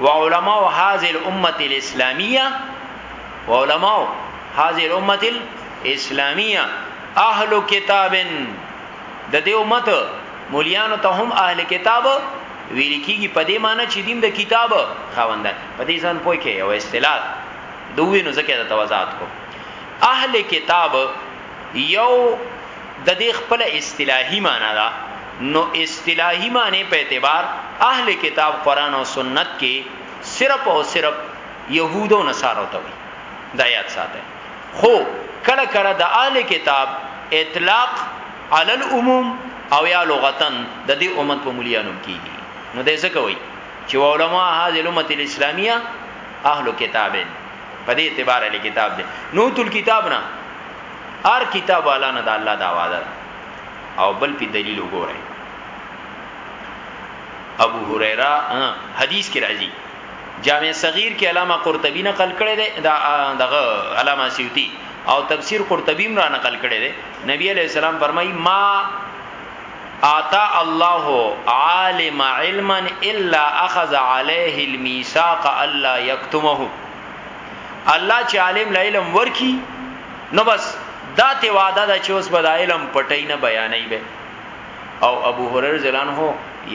و علماء هذه الامه الاسلامیه و علماء هذه الامه الاسلامیه اهل کتاب د دې امت مولیان ته هم اهل کتاب ویل کیږي په دې معنی چې دین د کتاب خاوندان په دې ځان پوي کې یو اصطلاح دوی نو زکه د توازات کو اهل کتاب یو د دې خپل اصطلاحي معنی دا نو اصطلاحي معنی په اعتبار اهل کتاب قران او سنت کې صرف او صرف يهود او نصارو ته وي دا یاد ساته خو کله کله د اهل کتاب اطلاق علی العموم او یا لغتن د دې امت په مليانو کېږي نو د څه کوي چې علماء هاذ الامه الاسلاميه اهل کتابین په دې اعتبار اهل کتاب دي نو تل کتاب نه هر کتاب والا نه د الله دا وعده او بل په دلیل وګورئ ابو هريره حدیث کې راځي جامع صغیر کې علامه قرطبي نقل کړی دی دا دغه علامه سیوطي او تفسیر قرطبي را نقل کړی دی نبی علیہ السلام فرمایي ما آتا الله عالم علما الا اخذ عليه الميثاق الا يكتمه الله چې عالم لا علم ورکی نو بس دا ته وعده ده چې اوس به دا علم پټی نه بیانې به او ابو هريره ځلان هو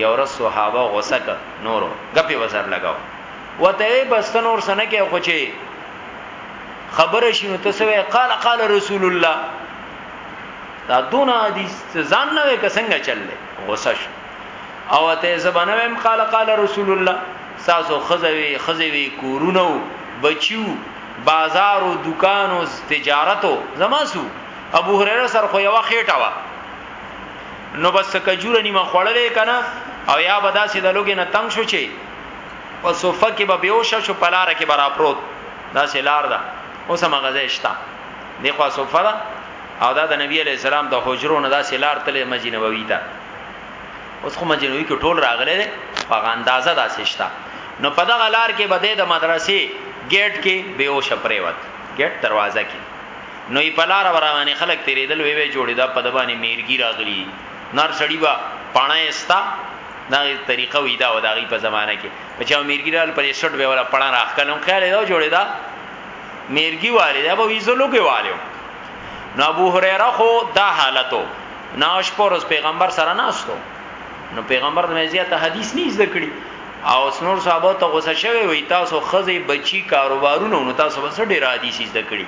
یو رس صحابه غوسه ک نورو غپي وزر لگاو وته بس نور سنه کې خو چې خبره شي نو تسوي قال قال رسول الله دا دونه دي ځان نه وې کسنګ چللې غوسه شو او ته زبنویم قال قال رسول الله ساسو خزوی خزوی کورونو بچیو بازار او دکان او تجارت زما سو ابو هريره سر خو یو خېټه وا نو بس کجور نیمه خړلې کنه او یا بدا سي د لوګي نه تنگ شو چی په صوفه کې به بیوش شو پلار کې برا پروت دا سلار دا اوس مغزه شتا دی خو صوفه دا او دا د نبی علی السلام د حجرو نه داسې لار تلې مسجد نبوي ته اوس خو مسجد نبوي کې ټول راغلي دي په اندازه داسې شته نو په دغه لار کې بده د مدرسې گیټ کې بیوش پریوت گیټ دروازه کې نو یې په لار ورانه خلک تیرېدل وی وی جوړې دا په دبانې میرګی راغلی نار سړی با پانه استا دا طریقه وی دا و داغي په زمانه کې په چا میرګی رال پرې شټ به ولا پانه راخ کلم خیال دا جوړې دا میرګی والي دا به ویزه لوګي والو نو ابو هريره خو دا حالتو ناش پورس پیغمبر سره ناستو نو پیغمبر د مزیات حدیث نه زده کړی او نور صحابه ته غوسه شوی وي تاسو خزه بچی کاروبارونه نو تاسو بس ډیر حدیث زده کړی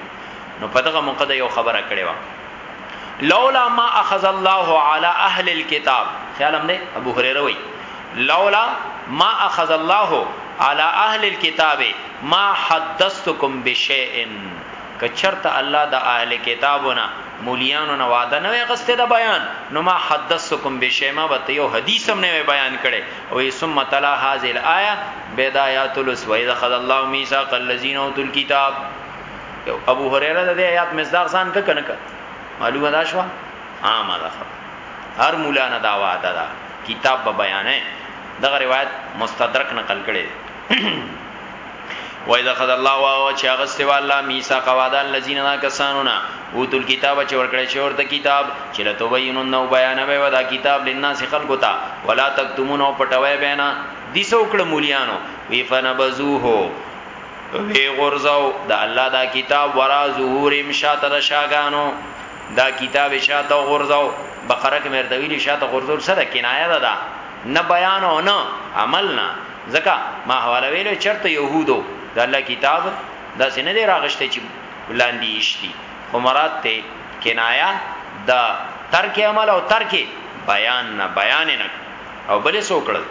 نو په دغه موقع یو خبره کړې و لولا ما اخذ الله على اهل الكتاب خیال هم نه ابو هريره وي لولا ما اخذ الله علی اهل الکتاب ما حدثتکم بشیء که چرته الله د اهل کتابو نه مولیانو نه وعده نه وی غسته د بیان نو ما حدثکم بشیء ما به یو حدیث هم نه بیان کړي او ثم تلا هذه الايه بدايات الس واذا اخذ الله ميثاق الذين اوتوا الكتاب ابو هريره د آیات مصداق ځان ک کنه معلومه دا شوه عامه ده هر مولا نه دا وعده ده کتاب به بیانې دغه روایت مستدرک نقل کړي وای دا خد الله واو چې هغه ستو الله میثاق وعده الذين نا کسانو نا او تل کتاب چې ورکړې شو ورته کتاب چې له توبینو نو بیانوي ودا کتاب لناس خلقو تا ولا تکتمون او پټوي بینا دي څوکړه مولیانو وی فنبذوه وی غرزو دا الله دا کتاب ورا ظهور امشات د شاګانو دا کتاب یې شاته وغورځاوه، بقره کې مې درته ویلي شاته غورځول څه ده، کنایه ده دا نه بیان او نه عمل نه، ځکه ما حواله ویلې چرته یهودو د الله کتاب داسې نه دی راغشتی چې لاندې ایشتي، خو مراد ته کنایه د ترک عمل او ترک بیان نه، بیان یې نه کړ او بل یې څه وکړل؟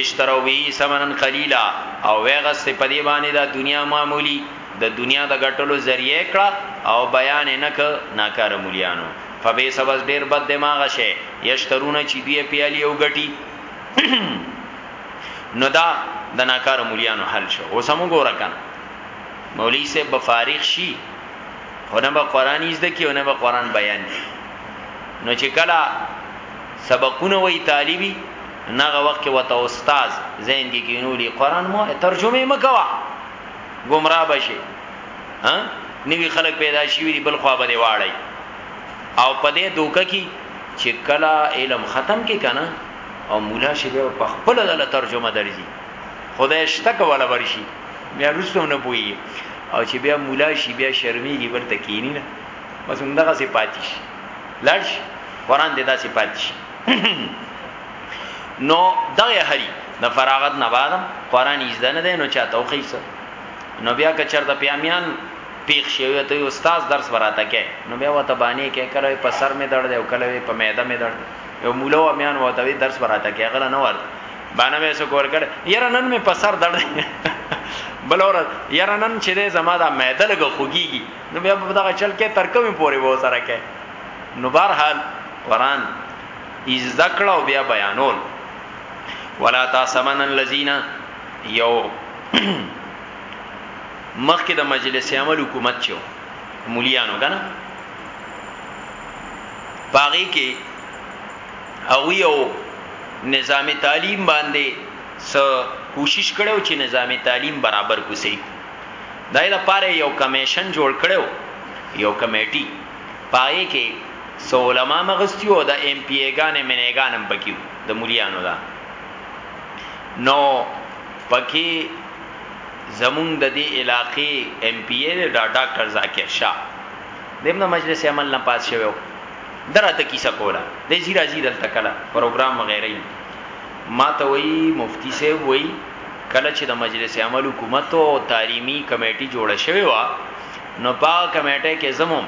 اشتروا به ثمنا قلیلا او ویې غست په دې باندې دا دنیا معمولي. د دنیا د غټلو ذریعہ کړه او بیان نه ک ناکار مليانو فبې سبز ډیر بد دماغ شه یشترونه چې دوی پیالي او غټي نو دا د ناکار مليانو حل شو اوس هم ګور کن مولوی سے بفارغ شي خونه به قران یې زده کیونه به قران بیان دی نو چې کلا سبقونه وای طالبي ناغه وخت کې وته استاد زین کې کینولي قران مو ترجمه مکوا گمراه بشي ها نوی خلق پیدا شي دی بل خوا به واړی او په دې دوکه کې چې کلا علم ختم کې کنه او مولا شي به په خپل دله ترجمه درځي خدای شتک ولا ورشي بیا رسو نه پوي او چې بیا مولا شي بیا شرمېږي ورته کینی نه بس همدغه سي پاتیش لړش قران دې داسې پاتیش نو دغه هری د فراغت نه بعد قران یې زده نه دی نو چاته وخیسه نو بیا که چرته پیامیان پیښ شوی ته استاد درس وراته کې نو بیا وته باندې کې کله په سر می درد او کله په معده می درد یو مولا و میان وته وی درس وراته کې غل نه ورته باندې مې سو کور کړ یره نن می په سر درد بل اور یره نن چې زما دا معده لګ خوګيږي نو بیا په دغه چل کې ترکمه پوري وو سره کې نو بهر حال قران ای ذکر او بیا بیانول ولا تاسمن الذین یو مخکې د مجلس عمل حکومت چو مولیانو کنه باغی کې او یو نظام تعلیم باندې س کوشش کړو چې نظام تعلیم برابر کوسي دای لپاره یو کمیشن جوړ کړو یو کمیټي پای کې سو علما مغستی او د ایم پی ایګان منیګان هم پکې د مليانو دا نو پکې زمون د دې علاقې ایم پی ای دا ډاکټر ذاکر شاه دمن مجلس عمل نه پاس شوو دراته کیسه کوله د زیرا زیرل تکلا پروګرام وغیرہ ما ته وی مفتی سه وی کله چې د مجلس عمل حکومت او تعلیمی کمیټه جوړه شوی و نو په کمیټه کې زموم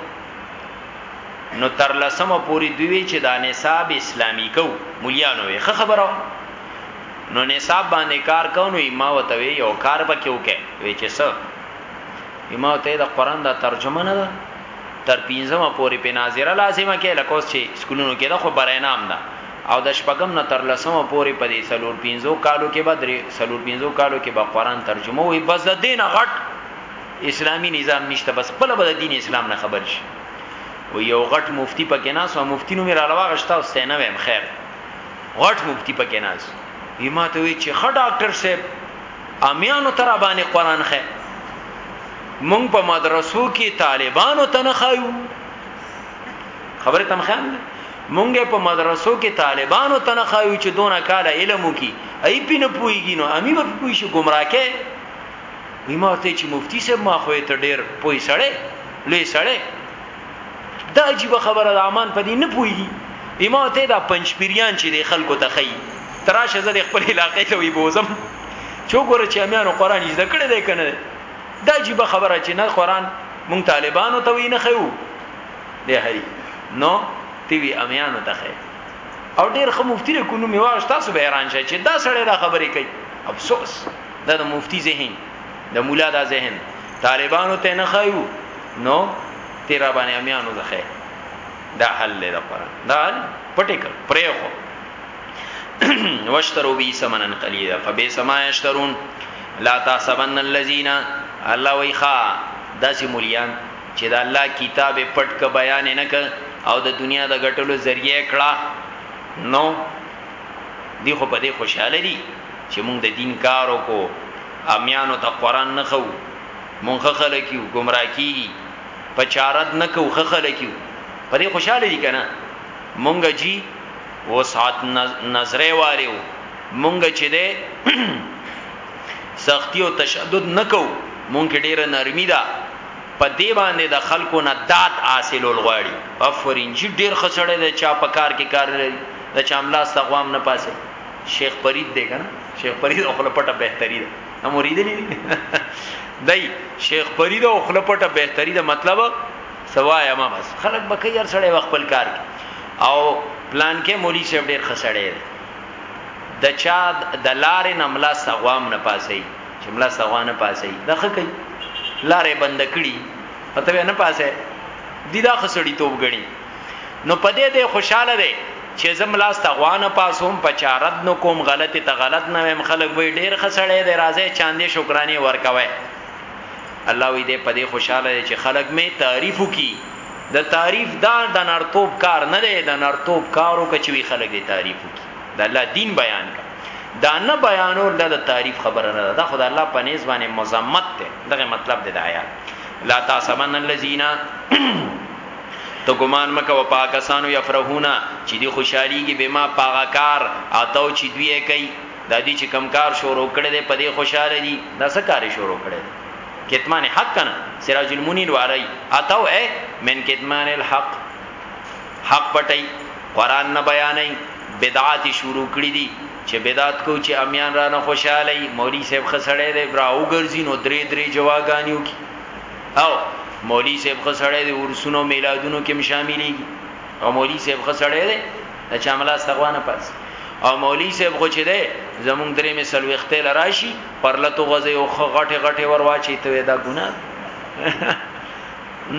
نو تر لسمه پوری دوی چې دا نصاب اسلامی کو مليانو وي خه خبره نو نصاب باندې کار کو نو ما وته وی یو کار پکې وکې وی چې څه ما ته دا قران دا ترجمه نه ده تر پنځمه پوری په ناظره لازمه کې لکه اوس چې سکولونو کې دا خو برینام ده او د شپږم نه تر لسمه پوری په دې سلور پنځو کالو کې به درې سلور پنځو کالو کې به قران ترجمه وي بس د دین غټ اسلامی نظام نشته بس خپل بد دین اسلام نه خبر شي و یو غټ مفتی پکې ناس او مفتی نو مې را لوا غشتا او ستنه ویم خیر غټ مفتی پکې ناس یما ته وی چې خ ډاکټر صاحب امیانو تر باندې قران خه مونږ په مدرسو کې طالبانو تنخایو خبره تم خام ده مونږ په مدرسو کې طالبانو تنخایو چې دونه کال علم وکي ای پینه پویږي نو امی به پوي شي گمراکه ایمه ورته چې مفتی صاحب ما خو ته ډیر پوي سړی لوی سړی دا عجیب خبره د امان په دې نه پويږي ایمه ته دا پنځپیریان چې د خلکو ته خي تراشه زه د خپل علاقې ته وي بوزم چې ګوره چې امیانو قران یې ذکر دی کنه دا عجیب خبره چې نه قران مونږ طالبانو ته وی نه خيو دی هي نو تی وی امیانو ته خي او ډیر خو مفتی له کو نو میواش تاسو به حیران شئ چې دا سړی دا خبرې کوي افسوس دا د مفتی ذهن د مولا دا ذهن طالبانو ته نه خایو نو تیرا باندې امیانو زخه دا حل لري پر دا حل پټه کړ پرې خو واشترو بی سمنن قلیلا فبی سما یشترون لا تحسبن الذین الله ویخا داسې مليان چې د الله کتاب پټ ک بیان نه ک او د دنیا د غټلو ذریعہ کړه نو دی خو په دې خوشحاله دي چې مونږ د دین کار وکړو، عامیانو ته قرآن نه ښوو، مونږ ښه خلک یو، ګمراه کېږي، په چا رد نه کوو، ښه خلک یو. په دې خوشحاله دي که نه؟ مونږ جي وسعت نظرۍ والي یو، مونږ چې دی سختي او تشدد نه کوو، مونږ کې ډېره نرمي ده، په دې باندې د خلکو نه داد حاصلول غواړي. افرین جي ډېر ښه سړی دی، چا په کار کې کار نه لري. د چاملاس تقوام نه پاسه شیخ فرید دی کنه شیخ فرید او خپل پټه بهتري ده هم اوریدلی دی دای شیخ فرید او خپل پټه بهتري ده مطلب سوایا ما بس خلک بکې هر سړی وخت خپل کار کی او پلان کې مولوی صاحب ډیر خسړی دی د چا د لارې نه ملا سغوام نه پاسي چې ملا سغوانه پاسي د خکې لارې بند کړي پته نه پاسه دی دا خسړی توپ غړي نو پدې دې خوشاله دی چې زم لاس ته غوان پاسوم په چارد نو کوم غلطي ته غلط نه ویم خلک وی ډیر خسړې دی راځي چاندې شکرانه ورکوي الله وی دې پدې خوشاله دی چې خلک می تعریف کی د تعریف دا د نرتوب کار نه دی د نرتوب کارو کچوي خلک دې تعریف کی د الله دین بیان کا دا نه بیانول د تعریف خبره نه ده دا خدای الله په نس باندې مزمت ده دغه مطلب دی د آیات لا تاسبن الذین ته ګمان مکه و پاکستانو یفرحونا چې دی خوشحاليږي به ما پاغه کار اتاو چې دوی یې کوي د دې چې کم کار شروع کړي دي په دې خوشاله دي دا څه کار شروع کړي کتمان حق کنه سراج المنیر واري اتاو اے من کتمان الحق حق پټي قران نه بیانې بدعات شروع کړي دي چې بدعت کو چې امیان را نه خوشاله مولوی صاحب خسړې دی براو ګرځینو درې درې جواګانیو کی او مولوی صاحب خسړې د ورسونو میلادونو کې شاملې او مولوی صاحب خسړې ده د چاملا استغوانه پس او مولوی صاحب خو چې ده زمونږ درې می سلوخته لراشي پرلتو غزه او غټه غټه ورواچي ته دا ګناه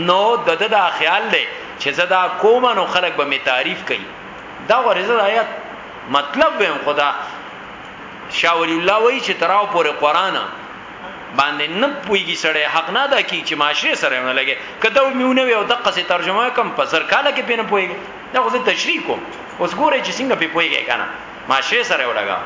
نو د د دا خیال دی چې زدا کوم نو خلک به می تعریف کوي دا ورزه آیات مطلب ویم خدا شاول الله وای چې تراو پورې قران باندې نه پويږي سړی حق نه ادا کی چې معاشره سره نه لګي کته میونه وي او دقه سي ترجمه کم په زر کاله کې پینې پويږي دا خو تشریح کوم اوس ګوره چې څنګه په پويږي کنه معاشره سره ولګا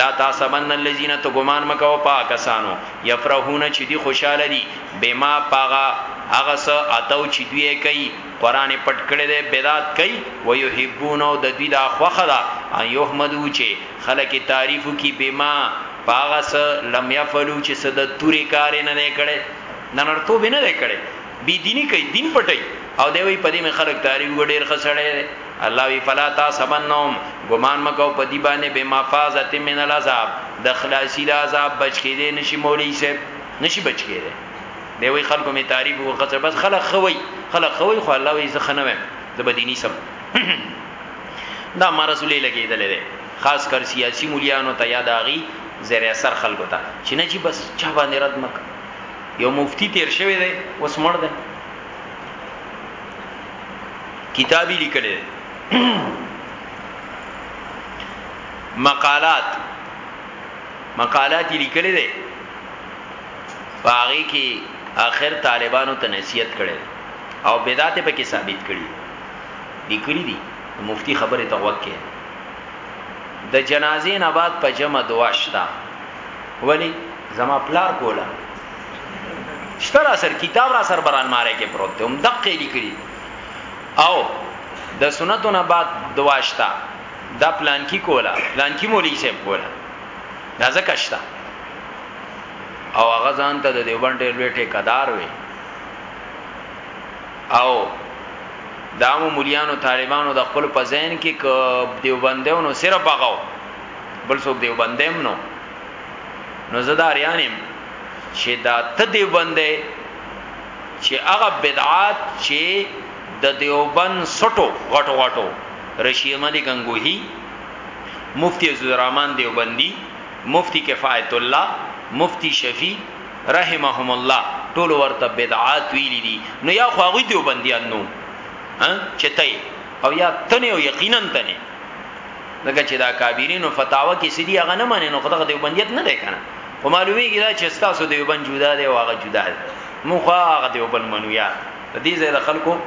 لا تاسبن الذين تغمان مکو پاکسانو يفرحون چې دي خوشاله دي بما پاغا هغه س اتو چې دوی کوي قران پټ کړي دي بدعت کوي ويحبون او د دوی د خوخه دا يحمدو چې خلک تعریف کی بما په هغه څه لم يفعلوا چې څه د تورې کار نه دی کړی د نړتوب نه دی کړی بی دینی کوي دین پټي او دی وی په دې مې خلک تعریف وړیر خسړې دی الله وی فلا تاسبنهم ګمان مکو په دی باندې به مفازت من العذاب د خلاصي د عذاب بچ کېدې نشي مولوی صاحب نشي بچ کېدې دی وی خلکو می تعریف وکړه بس خلک خوي خلک خوي خو الله وی زه خنوم زبدینی سم دا مرزولې لګېدلې ده خاص کر سیاسي مليانو ته یاد اغي زیر اثر خلکو ته چې نه جی بس چا باندې رد مک یو مفتی تیر شوی دی اوس مړ دی کتابی لیکلې مقالات مقالات لیکلې دي باغې کې آخر طالبانو ته نصیحت کړي او بدعت په کې ثابت کړي لیکلي دي د مفتی خبره ته غوږ کې د جنازې نه بعد په جمع دعا شتا ولی زما پلار کولا شتر اثر کتاب را سر بران ماره کې پروت دی هم دقه لیکلي او د سنتو نه بعد دعا شتا دا پلان کی کولا پلان کی مولوی صاحب کولا دا زکه شتا او هغه ځان ته د دیوبند ډېر لوی ټیکدار وي او دامو مليانو طالبانو د خپل په ذهن کې ک دیوبندیو نو صرف هغه بل څوک دیوبندیم نو نو زداریانم چې دا ته دیوبندې چې هغه بدعات چې د دیوبند سټو غټو غټو رشید ملک انګوهی مفتی عزیز الرحمن دیوبندی مفتی کفایت الله مفتی شفیع رحمهم الله ټول ورته بدعات ویلي دي نو یا خو هغه دیو بندیان نو ها چتای او یا تنه او یقینا تنه لکه چې دا کابیرینو فتاوا کې سړي هغه نه مانی نو خدغه دیو بندیت نه دی کنه خو معلومیږي دا چې تاسو دیو بند جدا دی او هغه جدا دی مو خو هغه دیو بند منو یا دې ځای د خلکو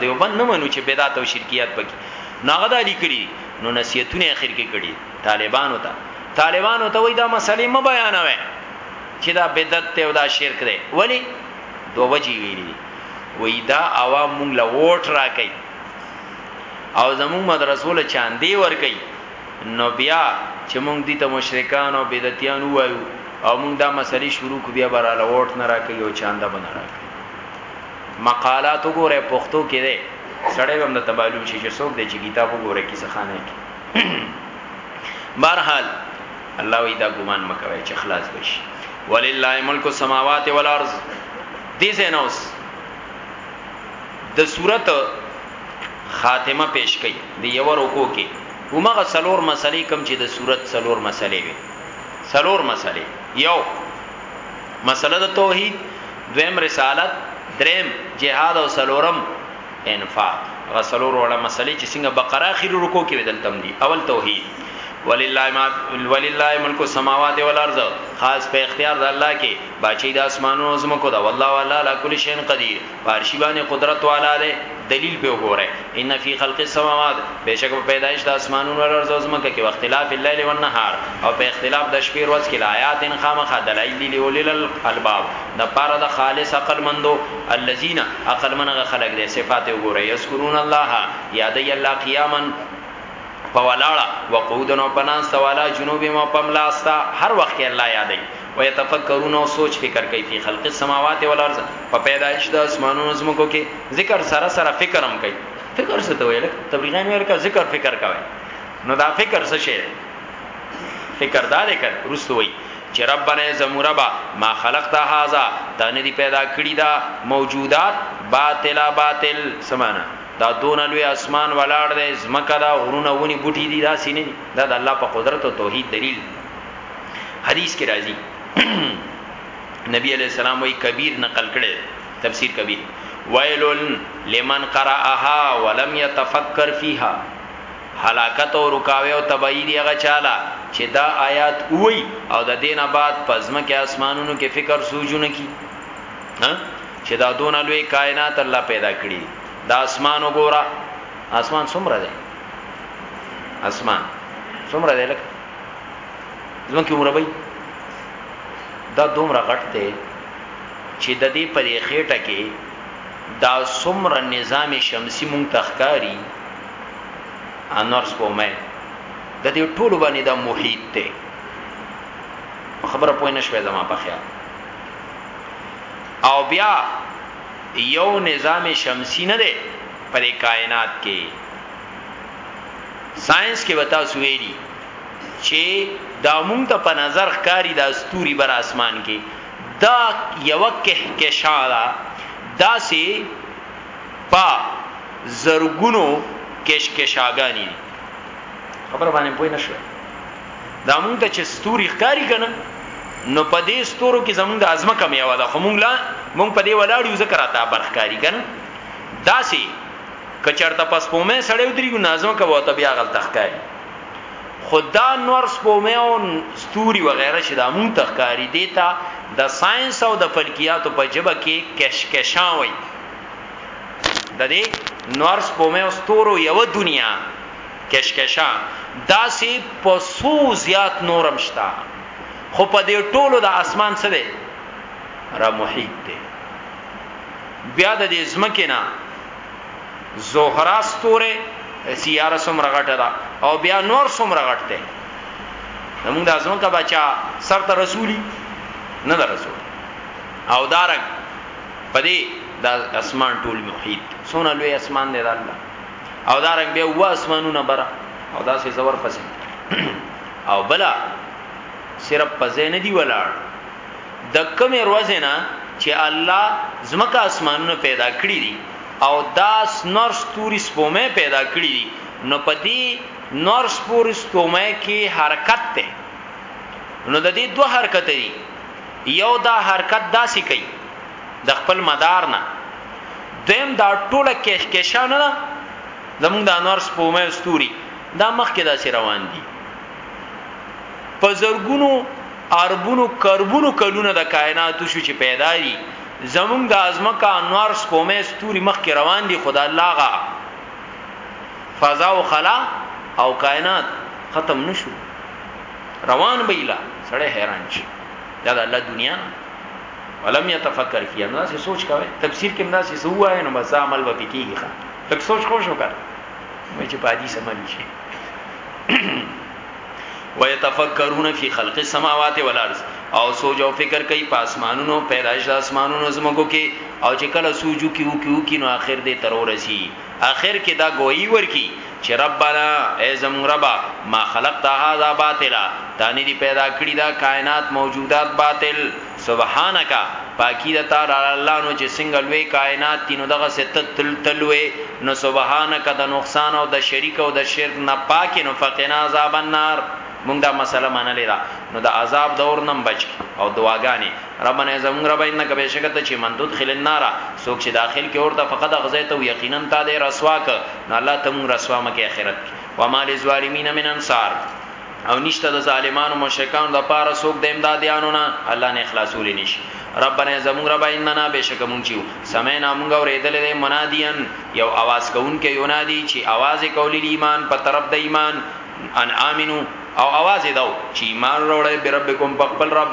دیو بند نه منو چې بدعت او شرکیات پکې ناغه دالی کړی نو نصیحتونه اخر کې کړی طالبانو ته طالبانو ته وای دا مسلې م بیانوي چی دا بدعت ته او دا شرک دی ولی دو وجی ویلی دی وی دا عوام مونږ له ووټ راکې او زموږ مدرسو له چاندې ور کوي نو بیا چې مونږ دي ته مشرکان او بدعتيان وایو او مونږ دا مسلې شروع کو بیا برا له ووټ نه راکې او چاندا بنا راکې مقالات وګوره پښتو کې ده سړی هم د تبالو شي چې څوک دی چې کتاب وګوره کیسه خانه کې بهرحال الله وی دا ګمان مکوي چې خلاص بشي ولله ملک السماوات والارض دې زینوس د صورت خاتمه پیش کړي د یو رکو کې ومغه سلور مسلې کم چې د صورت سلور مسلې وي سلور مسلې یو مسله د توحید دویم رسالت دریم جهاد او سلورم انفاق غ څلور وړه مسلې چې څنګه بقره اخیر رکو کې ودل تم دي اول توحید ولله ما ولله ملک السماوات والارض خاص په اختیار د الله کې بچی د اسمانونو زمکو دا والله والا لا کل شین قدیر پارشی باندې قدرت والا دی دلیل به وګوره ان فی خلق السماوات بشک په پیدایش د اسمانونو والارض زمکه کې اختلاف الليل والنهار او په اختلاف د شپې ورځ کې آیات ان خامخ دلایل دی لولل الباب د پاره د خالص عقل مندو الذين عقل من هغه خلق دي صفات وګوره یذکرون الله یادی الله قیاما پولاړه وقودن او پناست والا جنوب مو پملاستا هر وخت کې الله یادې او يتفکرون او سوچ فکر کوي په خلق السماوات والارض په پیدایش د اسمانونو زمکو کې ذکر سره سره فکر هم کوي فکر څه ته ویل تبلیغان ویل کا ذکر فکر کوي نو دا فکر څه شي فکر دار کړ رستوي چې ربنا زموربا ما خلقت هذا ته نه دی پیدا کړی دا موجودات باطلا باطل سمانا دا دون لوی اسمان ولاړ دی زمکه دا غرونه ونی بوټی دی دا سینې دا د الله په قدرت او توحید دلیل حدیث کې راځي نبی علیہ السلام وی کبیر نقل کړي تفسیر کبیر ویل لمن قرأها ولم يتفکر فيها هلاکت او رکاوی او تباهی دی هغه چا له چه دا آیات ووایی او د دې نه بعد په ځمکه آسمانونو کې فکر سوچ ونه کړي چه دا دونه لوی کائنات الله پیدا کړي دي دا آسمان وګوره آسمان څومره دی آسمان څومره دی لکه ځمکه عمره وای دا دومره غټ دی چې د دې په خېټه کې دا څومره نظام شمسی مونږ تخکاری انور سپومه د دې ټولو باندې دا محیط ته خبره پوه نه شوې زما په خیال او بیا یو نظام شمسی نه دی پر کائنات کې ساينس کې وتا سویلی چې دا مونږ ته په نظر ښکاری د استوري بر اسمان کې دا یو کهکشا دا داسې په زرګونو کش کشاګانی دي خبر باندې پوه نه شو دا مونږ ته چې ستوري ښکاری کنه نو په دې ستورو کې زمونږ د ازمه کمی و دا خو مونږ لا مونږ په دې ولاړ یو ذکر اتا برخکاری کنه داسي کچرته پس پومه سړیو دریو نازم کبو ته بیا غل تخکاری خدا نور سپومه او ستوري وغیرہ چې د مون تخکاری دیتا د ساينس او د فلکیاتو په جبه کې کشکشان وای د دې نورس په مې استورو یو دنیا کشکشا داسې په سو زیات نورم شتا خو په دې ټولو د اسمان څه دی را محیط دی بیا د دې زمکه نه زهرا ستوره سیاره سم رغټه دا او بیا نور سم رغټته موږ د ازمکه بچا سر ته رسولي نه رسول او دارنګ پدې دا اسمان ټول محیط سونه لوی اسمان دی الله او دا رنگ به و اسمانونه برا او دا سه زور پسې او بلا صرف پځې نه دی ولاړ د کوم روزه نه چې الله زمکه اسمانونه پیدا کړی دي او داس نور ستوري سپومه پیدا کړی دي نو پدی نور سپوري سپومه کې حرکت ته نو د دې دوه حرکت دي یو دا حرکت داسې کوي د خپل مدار نه دیم دا ټوله کېش کېشا نه ده زمونږ د انور سپومه استوري دا مخ کې داسې روان دي په زرګونو اربونو کربونو کلونه د کائناتو شو چې پیدا دي زمونږ د ازمکه انوار سپومه استوري مخ کې روان دي خدا الله غا فضا او خلا او کائنات ختم نشو روان بیلا سړی حیران شي دا د الله دنیا ولم يتفکر فی امنا سے سوچ کاوه تفسیر کې امنا سے سوه نو بس عمل به کیږي ښه تک سوچ خو شو کړ مې چې پادی سمل شي ويتفکرون فی خلق السماوات والارض او سوچ او فکر کوي په اسمانونو پیدائش د اسمانونو زمکو کې او چې کله سوجو کې وو کې وو کې نو اخر دې ترورسي اخر کې دا گوئی ورکی چې ربنا ای زموږ ربه ما خلقت هذا باطلا تا نه دي پیدا کړي دا کائنات موجودات باطل سبحانک پاکی د تعالی الله نو چې څنګه لوی کائنات تینو دغه ست تل تلوي نو سبحانک د نقصان او د شریک او د شرک نه پاک نو فقنا عذاب النار مونږ دا مسله منلې ده نو د عذاب دور نم بچ او دعاګانې ربنا ای زمونږ ربه انک بېشکه ته چې من تدخل النار څوک چې داخل کې اور ته فقط اخزیته او یقینا تا دې رسوا ک نو الله ته مونږ رسوا مکه اخرت کې و ما للظالمین من انصار او نشته د ظالمانو مشرکانو د پاره څوک د امدادیانو نه الله نه اخلاصول نشي ربنا زمون رب اننا بشک مونږ چیو سمینا مونږ اوریدل دې منادیان یو आवाज کون کې یونادی چې आवाज کولی ایمان په طرف د ایمان ان امنو او आवाज داو چې ایمان وروړې بربکم په خپل رب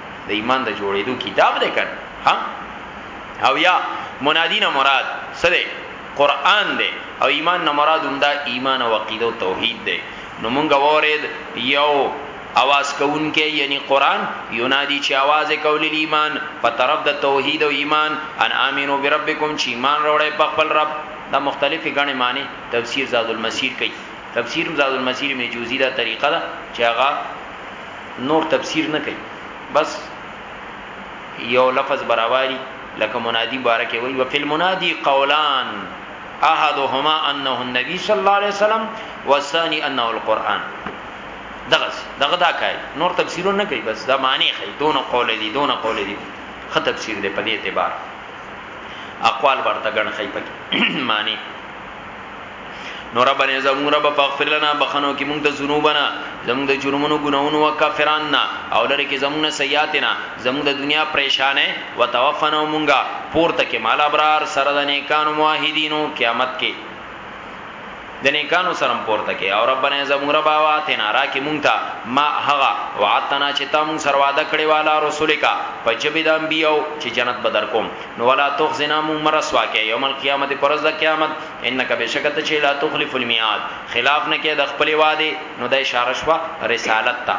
د ایمان د جوړېدو کتاب دی کنه ها او یا منادی نه مراد سره قران دی او ایمان نه مراد هم دا ایمان او عقیده او توحید دی نو مونږ وورید یو اواز کوونکې یعنی قران ینادی چې आवाज کول ایمان په طرف د توحید او ایمان ان امنو بربکم چې ایمان وروړې په خپل رب دا مختلفې غنې معنی تفسیر زاد المسیر کوي تفسیر زاد المسیر می جوزی دا طریقه ده چې هغه نور تفسیر نه کوي بس یو لفظ برابري لکه منادی بارکه وی وفي المنادی قولان احدهما انه النبي صلی الله علیه وسلم والثاني انه القرآن دغه دغه دا کوي نور تفسیر نه کوي بس دا معنی خي دون قول دي دون قول دي خه تفسیر دی په دې اعتبار اقوال ورته ګڼ خي پکې معنی نو ربنا زمون رب فاغفر لنا بخنو کی مونږ ته ذنوبنا زمون د جرمونو ګناونو وکفرنا او لری کی زمون سیاتنا زمون د دنیا پریشانه وتوفنا مونږه پورته کی مال ابرار سره د نیکانو موحدینو قیامت کی د نیکانو سرم پورته کې او ربنا زمون رب واتنا را کې مونږ ته ما هغه وعدتنا چې تا مونږ سر وعده کړی والا رسول کا په جبه د انبیو چې جنت بدر کوم نو ولا تخزنا مون مرسوا کې یوم القیامت پرز د قیامت انک بشک ته چې لا تخلف المیعاد خلاف نه کې د خپل وعده نو د اشاره شو رسالت ته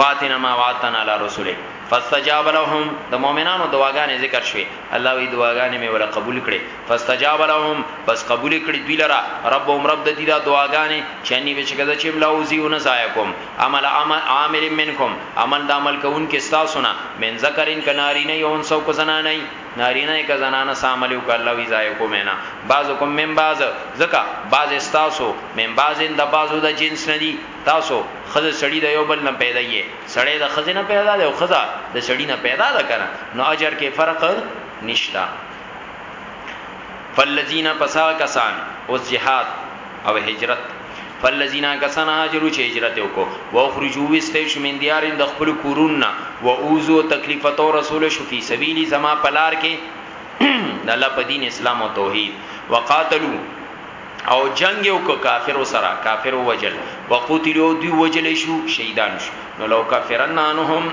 واتنا ما واتنا علی رسوله فاستجاب لهم د مؤمنانو دعاګانې ذکر شوې الله وی دعاګانې مې ولا قبول کړې فاستجاب لهم پس قبول کړې دوی لرا ربهم رب د دې دا دعاګانې چې انی به څنګه چې ملا اوزی ون زایکم عمل عمل عامل منکم عمل د عمل کوونکې ستا سنا من ذکرین کناری نه یون سو کو زنا نه نارینه که زنانه ساملیو ک الله وی زای کو مینا بعض کوم من بعض زکا بعض استاسو من بعض د بعضو د جنس ندی تاسو خزه سړی د یو بل نه پیدا یې سړی د خزه نه پیدا دی او خزه د سړی نه پیدا ده کنه نو اجر کې فرق نشتا فالذین پسا کسان او جهاد او هجرت فالذین کسان هاجروا چې هجرت وکړو او خرجو وسته شو من دیارین د خپل کورونه و اوزو تکلیفات او رسول شو فی سبیلی زما پلار کې د الله په دین اسلام او توحید وقاتلو او جنگ یو کو کافر سره کافر وجل وقتلوا دی وجل شو شهیدان شو نو لو کافرن انهم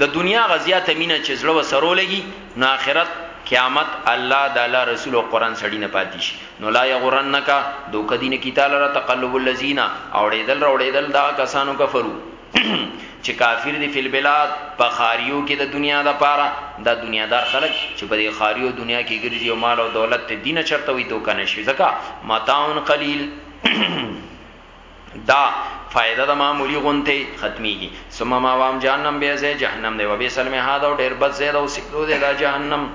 د دنیا غزیا ته مینه چې زړه وسرو لګي نو آخرت قیامت الله د الله رسول او قران سړی نه پاتې شي نو لا یغرنک دوک دین کی تعالی را تقلب الذین اوړېدل روړېدل دا کسانو کفرو چې کافر دي فل بلاد په خاریو کې د دنیا د پاره د دنیا دار خلک چې په دې خاریو دنیا کې ګرځي او مال او دولت ته دینه چرته وي دوک نشي ځکه متاون قلیل دا فائده د معمولی غونته ختمیږي ثم ما وام جهنم به زه جهنم دی وبې سلمه هاذا او ډیر بد زید او سیدو دی دا جهنم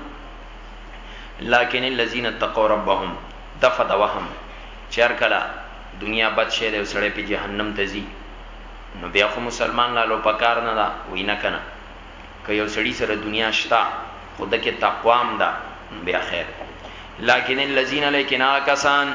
لكن الذين اتقوا ربهم دفع د وهم چر کلا دنیا بد شه دی وسړې په جهنم ته ځي نو بیا خو مسلمان لالو پکار نه دا وینا کنه که یو سړی سره دنیا شتا خود کې تقوام دا بیا خیر لكن الذين لكن کسان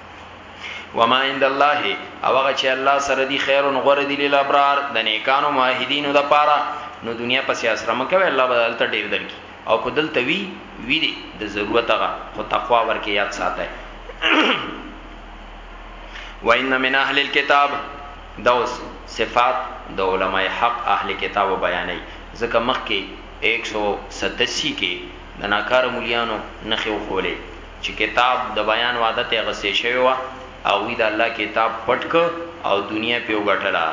وما عند الله او هغه چې الله سره دی خیر او غره دی لیل ابرار د نیکانو موحدینو د پاره نو دنیا پسې اسره مکوي الله بدل ته ډیر درکې او کو دل توی وی دی د ضرورت هغه خو تقوا ورکې یاد ساته وان من اهل الكتاب دوس صفات د علماء حق اهل کتاب بیانې ځکه مخکې 187 کې د ناکار مليانو نخې وخولې چې کتاب د بیان وعده ته غسې شوی وه هغوی د الله کتاب پټ ک او دنیا پی وګټله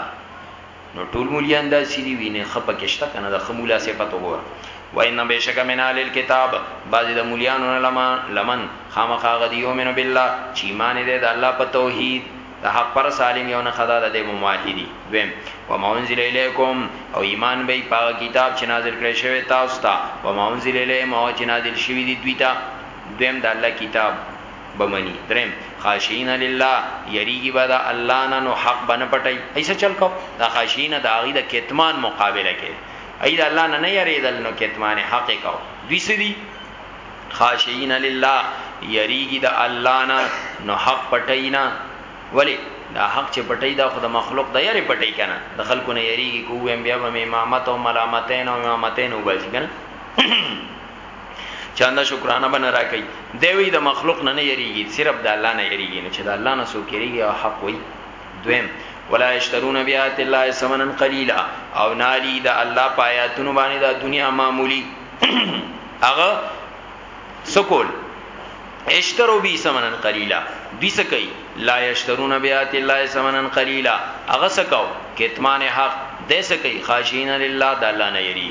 نو ټول مولیان دا سری ویني خپه کېشته کنه د خمولا صفت وګوره وای نه بشک من ال کتاب بعضی د مولیان لما لمن خامخا غدی یومن بالله چې ایمان دې د الله په توحید د حق پر سالم یو نه خدا د موحدی دویم و ما انزل الیکم او ایمان به په کتاب چې نازل کړی شوی تاسو ته و ما انزل الیهم او چې نازل شوی دی دوی ته دویم د الله کتاب به منی دریم خاشعین لله یریږي به د الله نه نو حق به نه پټي ایسه چل کو د خاشعین د هغه د کتمان مقابله کوي ای د الله نه نه یریدل نو کتمان حق کو دوی سدي خاشعین لله یریږي د الله نه نو حق پټي نه ولی دا حق چې پټي دا خود مخلوق د یری پټي کنه د خلکو نه یریږي کوم بیا به امامت او ملامتین او امامتین وباسي کنه چاندا شکرانه بن راکې دی وی د مخلوق نه نه یریږي صرف د الله نه یریږي نو چې د الله نه سو کېږي او حق وي دویم ولا یشترون بیات الله ثمنا قلیلا او نالی د الله پایاتونو باندې د دنیا معمولی هغه سکول اشترو بی ثمنا قلیلا دوی سکی لا یشترون بیات الله ثمنا قلیلا هغه سکاو کتمان حق د سکی خاشین لله د الله نه یری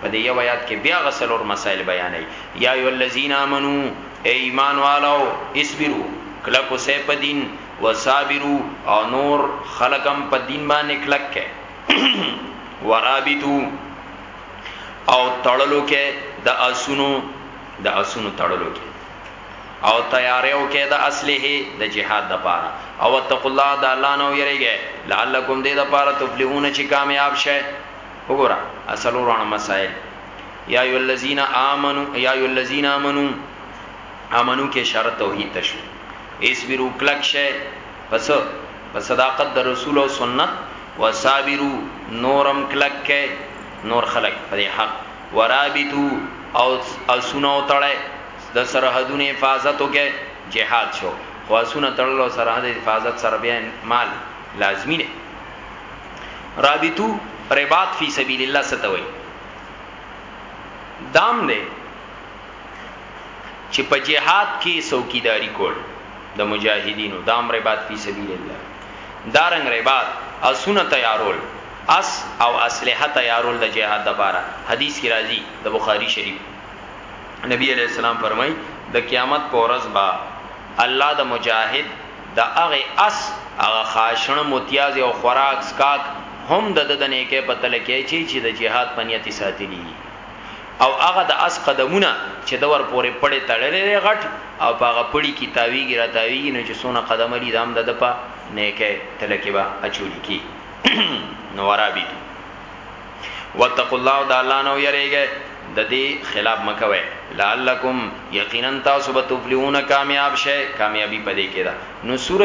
په دې یو آیات کې بیا غسلور مسائل بیانې یا ای الذین امنو ای ایمان والو اسبرو کلک وسه په دین وصابرو او نور خلقم په دین باندې کلک کې ورابطو او تړلو کې د اسونو د اسونو تړلو کې او تیاریو کې د اصله د جهاد د پاره او تقوا الله د الله نو یریږي لعلکم دې د پاره تفلحون چې کامیاب شئ وګوره اصلور انا مسائل یا ایو الذین آمنو یا ایو الذین آمنو آمنو کې اشاره توحید ته شو اسبرو کلک شه پس په صداقت د رسول او سنت وصابرو نورم کلک کې نور خلق پر حق ورابطو او اسونو تړه د سرحدونو حفاظت وکې جهاد شو خو اسونه تړلو سرحد حفاظت سره بیا مال لازمی نه رابطو رباط فی سبیل الله ستوي دام نه چې په جهاد کې څوکیداری کول د مجاهدینو دام رباط فی سبیل الله دارنګ رباط اسونه تیارول اس او اسلحه تیارول د جهاد لپاره حدیث کی راځي د بخاری شریف نبی علیہ السلام فرمای د قیامت په ورځ با الله د مجاهد د هغه اس، هغه خاشڼه متیازې او خوراک څکاک هم د ده د نېکۍ په تله کې اچوي چې د جهاد په نیت یې ساتلي دي او هغه د اس قدمونه چې ده ورپورې پړی تړلی دی غټ او په هغه پړي کې تاوېږي راتاوېږي نو چې څونه قدمه دي دا هم د ده په نېکۍ تله کې به اچول کېږي نو ورابطو. واتقوا الله د الله نو یریږي د دې خلاف مکوي لعلکم یقینا تاسو به تفلحون کامیاب شئ کامیابی پدې کې ده نو سورۃ